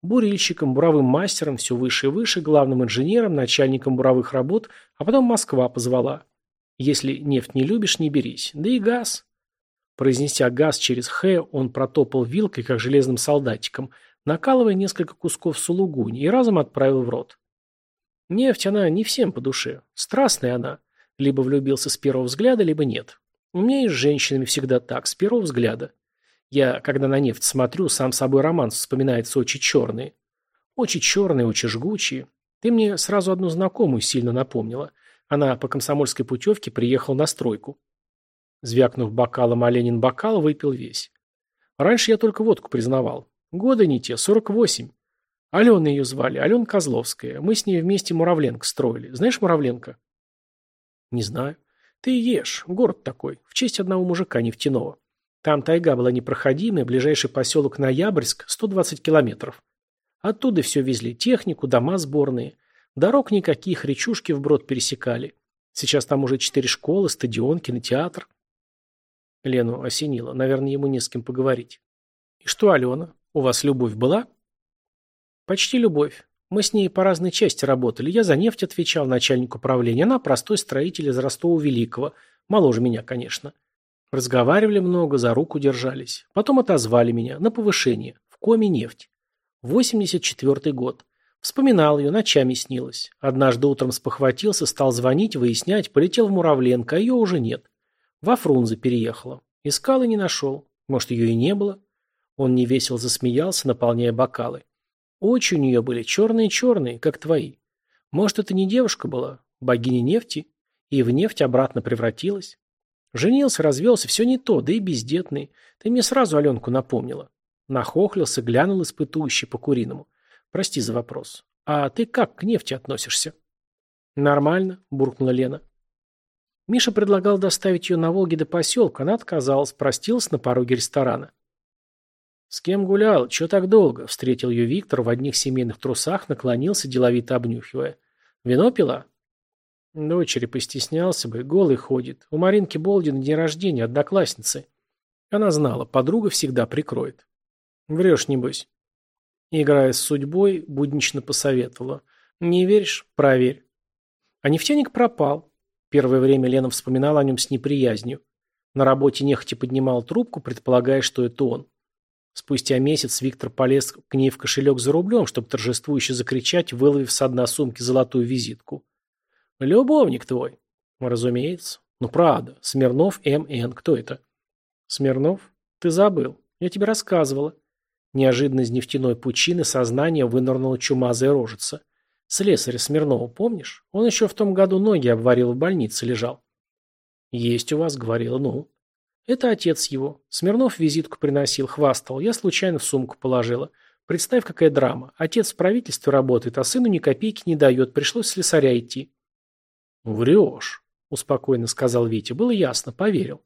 Бурильщиком, буровым мастером, все выше и выше, главным инженером, начальником буровых работ, а потом Москва позвала. Если нефть не любишь, не берись. Да и газ. Произнеся газ через «Х», он протопал вилкой, как железным солдатиком, накалывая несколько кусков сулугуни и разом отправил в рот. Нефть она не всем по душе. Страстная она. Либо влюбился с первого взгляда, либо нет. У меня и с женщинами всегда так, с первого взгляда. Я, когда на нефть смотрю, сам собой романс вспоминается очень черные. Очень черные, очень жгучие. Ты мне сразу одну знакомую сильно напомнила. Она по комсомольской путевке приехала на стройку. Звякнув бокалом, а Оленин бокал выпил весь. Раньше я только водку признавал. Годы не те, 48. Алена ее звали, Алена Козловская. Мы с ней вместе Муравленко строили. Знаешь Муравленко? Не знаю. Ты ешь. Город такой. В честь одного мужика а нефтяного. Там тайга была непроходимая, ближайший поселок Ноябрьск, 120 километров. Оттуда все везли, технику, дома сборные. Дорог никаких, речушки вброд пересекали. Сейчас там уже четыре школы, стадион, кинотеатр. Лену осенило. Наверное, ему не с кем поговорить. И что, Алена, у вас любовь была? Почти любовь. Мы с ней по разной части работали. Я за нефть отвечал начальнику правления, Она простой строитель из Ростова-Великого. Моложе меня, конечно. Разговаривали много, за руку держались. Потом отозвали меня на повышение. В коме нефть. 84 год. Вспоминал ее, ночами снилось. Однажды утром спохватился, стал звонить, выяснять, полетел в Муравленко, а ее уже нет. Во Фрунзе переехала. Искал и не нашел. Может, ее и не было? Он невесело засмеялся, наполняя бокалы. Очи у нее были черные-черные, как твои. Может, это не девушка была, богиня нефти, и в нефть обратно превратилась. Женился, развелся, все не то, да и бездетный. Ты мне сразу Аленку напомнила. Нахохлился, глянул испытующий по-куриному. Прости за вопрос. А ты как к нефти относишься? Нормально, буркнула Лена. Миша предлагал доставить ее на Волге до поселка, она отказалась, простилась на пороге ресторана. «С кем гулял? Чего так долго?» — встретил ее Виктор в одних семейных трусах, наклонился, деловито обнюхивая. «Вино пила?» Дочери постеснялся бы, голый ходит. У Маринки Болдина день рождения, одноклассницы. Она знала, подруга всегда прикроет. «Врешь, небось?» Играя с судьбой, буднично посоветовала. «Не веришь? Проверь». А нефтяник пропал. Первое время Лена вспоминала о нем с неприязнью. На работе нехотя поднимал трубку, предполагая, что это он. Спустя месяц Виктор полез к ней в кошелек за рублем, чтобы торжествующе закричать, выловив с одной сумки золотую визитку. «Любовник твой!» «Разумеется. Ну, правда. Смирнов М.Н. Кто это?» «Смирнов? Ты забыл. Я тебе рассказывала». Неожиданно из нефтяной пучины сознание вынырнула чумазая рожица. Слесаря Смирнова, помнишь? Он еще в том году ноги обварил в больнице, лежал. «Есть у вас», — говорила, — «ну». Это отец его. Смирнов визитку приносил, хвастал. Я случайно в сумку положила. Представь, какая драма. Отец в правительстве работает, а сыну ни копейки не дает. Пришлось слесаря идти. Врешь, успокоенно сказал Витя. Было ясно, поверил.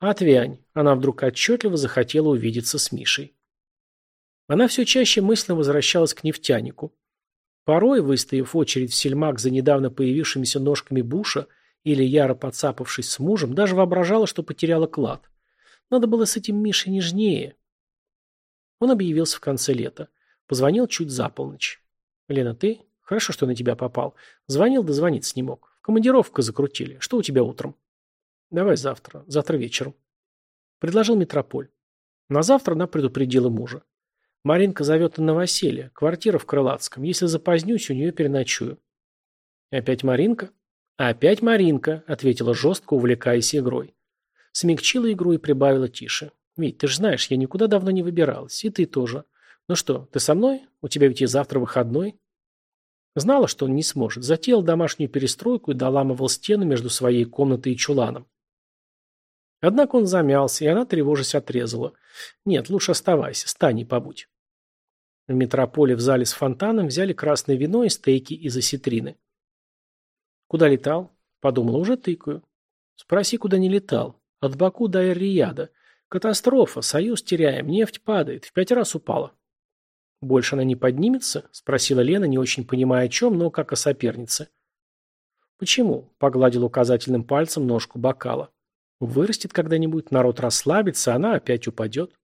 Отвянь. Она вдруг отчетливо захотела увидеться с Мишей. Она все чаще мысленно возвращалась к нефтянику. Порой, выстояв очередь в сельмак за недавно появившимися ножками Буша, или яро подцапавшись с мужем, даже воображала, что потеряла клад. Надо было с этим Мишей нежнее. Он объявился в конце лета. Позвонил чуть за полночь. «Лена, ты? Хорошо, что на тебя попал. Звонил, да звонить не мог. В командировку закрутили. Что у тебя утром?» «Давай завтра. Завтра вечером». Предложил Метрополь. На завтра она предупредила мужа. «Маринка зовет на новоселье. Квартира в Крылатском. Если запозднюсь, у нее переночую». «Опять Маринка?» «Опять Маринка», — ответила жестко, увлекаясь игрой. Смягчила игру и прибавила тише. «Вить, ты же знаешь, я никуда давно не выбиралась, и ты тоже. Ну что, ты со мной? У тебя ведь и завтра выходной». Знала, что он не сможет, затеял домашнюю перестройку и доламывал стену между своей комнатой и чуланом. Однако он замялся, и она, тревожась, отрезала. «Нет, лучше оставайся, стань и побудь». В метрополе в зале с фонтаном взяли красное вино и стейки из осетрины. Куда летал? Подумала, уже тыкаю. Спроси, куда не летал. От Баку до Эр-Рияда. Катастрофа, союз теряем, нефть падает, в пять раз упала. Больше она не поднимется? Спросила Лена, не очень понимая о чем, но как о сопернице. Почему? Погладил указательным пальцем ножку бокала. Вырастет когда-нибудь, народ расслабится, она опять упадет.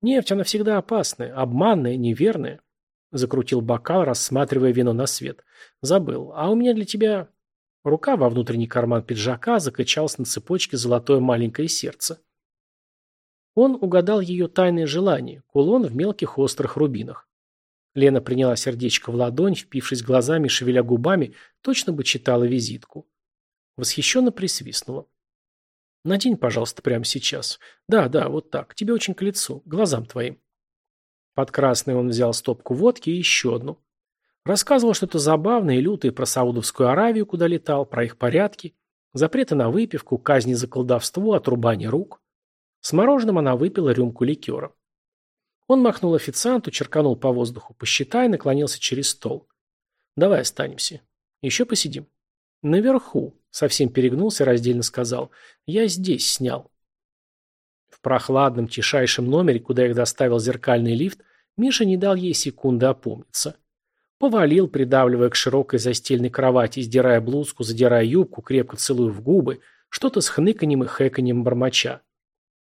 Нефть, она всегда опасная, обманная, неверная. Закрутил бокал, рассматривая вино на свет. Забыл. А у меня для тебя... Рука во внутренний карман пиджака закачалась на цепочке золотое маленькое сердце. Он угадал ее тайное желание, кулон в мелких острых рубинах. Лена приняла сердечко в ладонь, впившись глазами, шевеля губами, точно бы читала визитку. Восхищенно присвистнула. «Надень, пожалуйста, прямо сейчас. Да, да, вот так. Тебе очень к лицу, глазам твоим». Под красный он взял стопку водки и еще одну. Рассказывал, что-то забавное и лютое про Саудовскую Аравию, куда летал, про их порядки, запреты на выпивку, казни за колдовство, отрубание рук. С мороженым она выпила рюмку ликера. Он махнул официанту, черканул по воздуху, посчитай, наклонился через стол. «Давай останемся. Еще посидим». «Наверху», — совсем перегнулся и раздельно сказал, — «я здесь снял». В прохладном, тишайшем номере, куда их доставил зеркальный лифт, Миша не дал ей секунды опомниться. Повалил, придавливая к широкой застельной кровати, сдирая блузку, задирая юбку, крепко целуя в губы, что-то с хныканьем и хэканьем бормоча.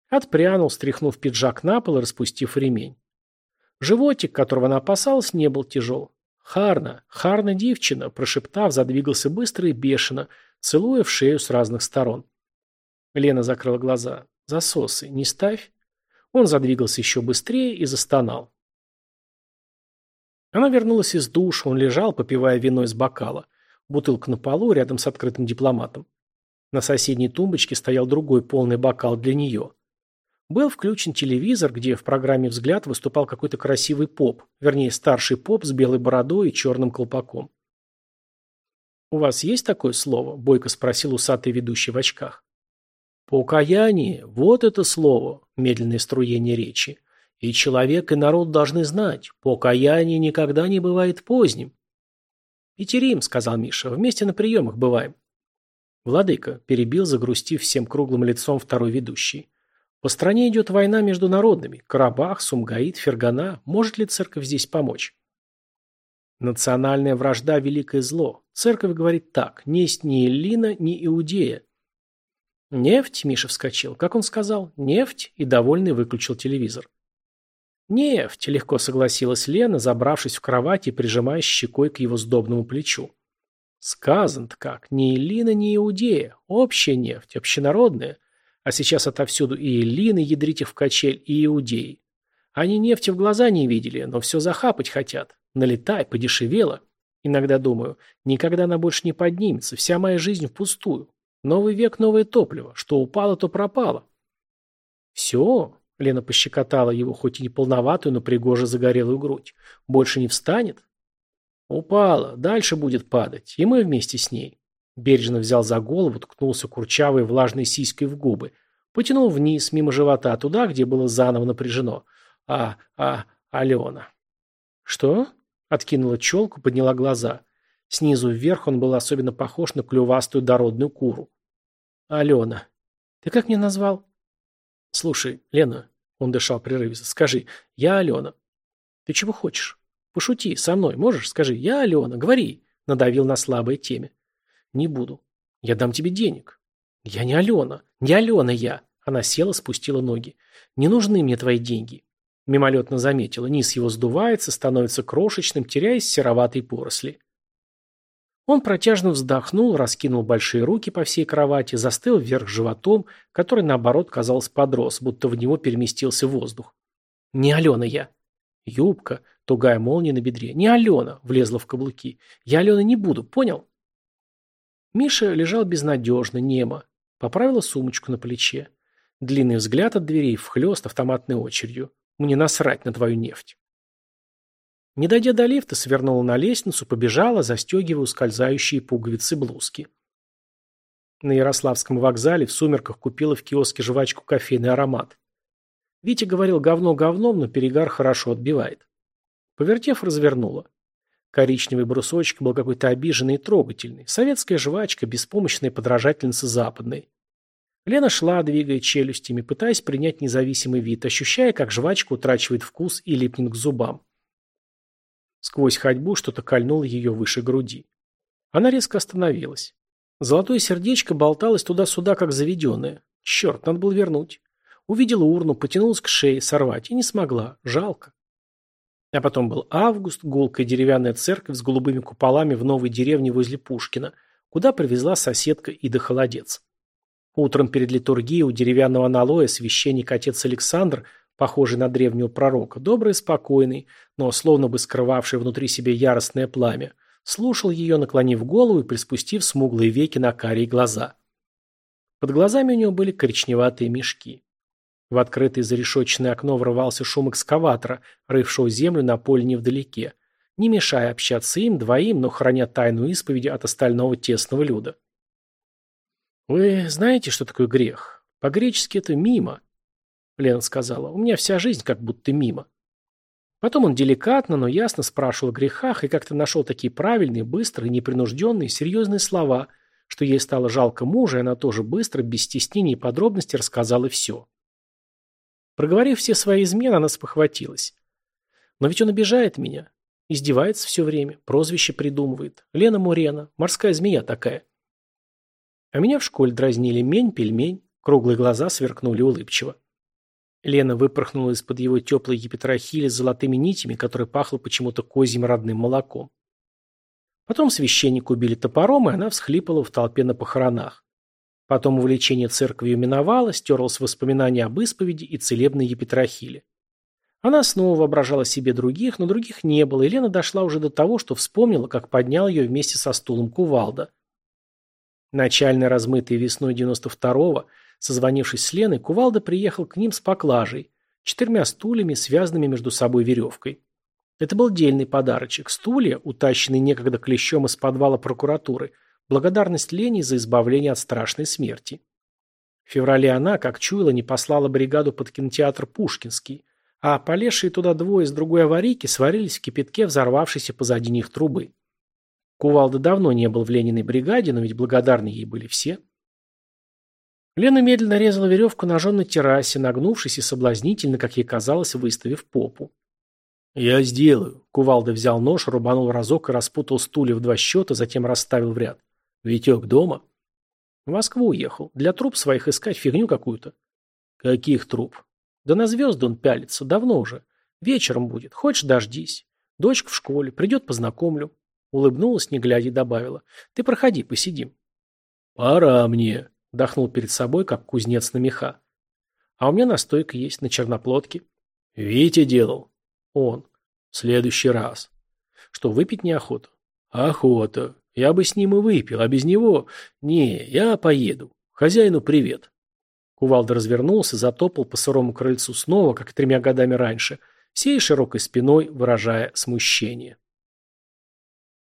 Отпрянул, стряхнув пиджак на пол и распустив ремень. Животик, которого она опасалась, не был тяжел. «Харна! Харна, девчина!» – прошептав, задвигался быстро и бешено, целуя в шею с разных сторон. Лена закрыла глаза. «Засосы, не ставь!» Он задвигался еще быстрее и застонал. Она вернулась из душа, он лежал, попивая вино из бокала. Бутылка на полу рядом с открытым дипломатом. На соседней тумбочке стоял другой полный бокал для нее. Был включен телевизор, где в программе «Взгляд» выступал какой-то красивый поп, вернее, старший поп с белой бородой и черным колпаком. «У вас есть такое слово?» – Бойко спросил усатый ведущий в очках. «Покаяние – вот это слово!» – медленное струение речи. И человек, и народ должны знать, покаяние никогда не бывает поздним. «Петерим», — сказал Миша, — «вместе на приемах бываем». Владыка перебил, загрустив всем круглым лицом второй ведущий. По стране идет война между народами. Карабах, Сумгаит, Фергана. Может ли церковь здесь помочь? Национальная вражда – великое зло. Церковь говорит так. Не есть ни Эллина, ни Иудея. Нефть, Миша вскочил. Как он сказал? Нефть. И довольный выключил телевизор. «Нефть», — легко согласилась Лена, забравшись в кровать и прижимаясь щекой к его сдобному плечу. «Сказан-то как, ни Элина, ни Иудея. Общая нефть, общенародная. А сейчас отовсюду и Элины, ядритих в качель, и Иудеи. Они нефти в глаза не видели, но все захапать хотят. Налетай, подешевело. Иногда думаю, никогда она больше не поднимется, вся моя жизнь впустую. Новый век, новое топливо. Что упало, то пропало». «Все», Лена пощекотала его, хоть и не полноватую, но пригоже загорелую грудь. «Больше не встанет?» «Упала. Дальше будет падать. И мы вместе с ней». Бережно взял за голову, ткнулся курчавой влажной сиськой в губы. Потянул вниз, мимо живота, туда, где было заново напряжено. «А, а, Алена». «Что?» — откинула челку, подняла глаза. Снизу вверх он был особенно похож на клювастую дородную куру. «Алена. Ты как меня назвал?» Слушай, Лена, он дышал прерывисто, скажи, я Алена. Ты чего хочешь? Пошути, со мной можешь? Скажи, я Алена, говори. Надавил на слабое теме. Не буду. Я дам тебе денег. Я не Алена. Не Алена я. Она села, спустила ноги. Не нужны мне твои деньги. Мимолетно заметила, низ его сдувается, становится крошечным, теряясь сероватой поросли. Он протяжно вздохнул, раскинул большие руки по всей кровати, застыл вверх животом, который, наоборот, казалось, подрос, будто в него переместился воздух. «Не Алена я!» Юбка, тугая молния на бедре. «Не Алена!» — влезла в каблуки. «Я Алена не буду, понял?» Миша лежал безнадежно, немо. Поправила сумочку на плече. Длинный взгляд от дверей, вхлёст автоматной очередью. «Мне насрать на твою нефть!» Не дойдя до лифта, свернула на лестницу, побежала, застегивая ускользающие пуговицы блузки. На Ярославском вокзале в сумерках купила в киоске жвачку кофейный аромат. Витя говорил говно говном, но перегар хорошо отбивает. Повертев, развернула. Коричневый брусочек был какой-то обиженный и трогательный. Советская жвачка, беспомощная подражательница западной. Лена шла, двигая челюстями, пытаясь принять независимый вид, ощущая, как жвачка утрачивает вкус и липнет к зубам. Сквозь ходьбу что-то кольнуло ее выше груди. Она резко остановилась. Золотое сердечко болталось туда-сюда, как заведенное. Черт, надо было вернуть. Увидела урну, потянулась к шее, сорвать, и не смогла. Жалко. А потом был август, гулкая деревянная церковь с голубыми куполами в новой деревне возле Пушкина, куда привезла соседка Ида Холодец. Утром перед литургией у деревянного налоя священник отец Александр похожий на древнего пророка, добрый и спокойный, но словно бы скрывавший внутри себя яростное пламя, слушал ее, наклонив голову и приспустив смуглые веки на карие глаза. Под глазами у него были коричневатые мешки. В открытое зарешоченное окно врывался шум экскаватора, рывшего землю на поле невдалеке, не мешая общаться им двоим, но храня тайну исповеди от остального тесного люда. «Вы знаете, что такое грех? По-гречески это мимо», Лена сказала, у меня вся жизнь как будто мимо. Потом он деликатно, но ясно спрашивал о грехах и как-то нашел такие правильные, быстрые, непринужденные, серьезные слова, что ей стало жалко мужа, и она тоже быстро, без стеснений и подробностей рассказала все. Проговорив все свои измены, она спохватилась. Но ведь он обижает меня. Издевается все время, прозвище придумывает. Лена Мурена, морская змея такая. А меня в школе дразнили мень-пельмень, круглые глаза сверкнули улыбчиво. Лена выпорхнула из-под его теплой гипетрахили с золотыми нитями, которая пахла почему-то козьим родным молоком. Потом священника убили топором, и она всхлипала в толпе на похоронах. Потом увлечение церковью миновало, стерлось воспоминание об исповеди и целебной епитрахиле. Она снова воображала себе других, но других не было, и Лена дошла уже до того, что вспомнила, как поднял ее вместе со стулом кувалда. Начальный размытой весной 92-го – Созвонившись с Леной, Кувалда приехал к ним с поклажей, четырьмя стульями, связанными между собой веревкой. Это был дельный подарочек. Стулья, утащенные некогда клещом из подвала прокуратуры, благодарность Лене за избавление от страшной смерти. В феврале она, как чуяла, не послала бригаду под кинотеатр «Пушкинский», а полезшие туда двое из другой аварийки сварились в кипятке взорвавшейся позади них трубы. Кувалда давно не был в Лениной бригаде, но ведь благодарны ей были все. Лена медленно резала веревку на жженной террасе, нагнувшись и соблазнительно, как ей казалось, выставив попу. «Я сделаю». Кувалда взял нож, рубанул разок и распутал стулья в два счета, затем расставил в ряд. «Витек дома?» «В Москву уехал. Для труп своих искать фигню какую-то». «Каких труп?» «Да на звезды он пялится. Давно уже. Вечером будет. Хочешь, дождись. Дочка в школе. Придет, познакомлю». Улыбнулась, не глядя, добавила. «Ты проходи, посидим». «Пора мне». Дохнул перед собой, как кузнец на меха. «А у меня настойка есть на черноплодке». «Витя делал». «Он». «В следующий раз». «Что, выпить неохота?» «Охота. Я бы с ним и выпил, а без него... Не, я поеду. Хозяину привет». Кувалда развернулся, затопал по сырому крыльцу снова, как тремя годами раньше, всей широкой спиной выражая смущение.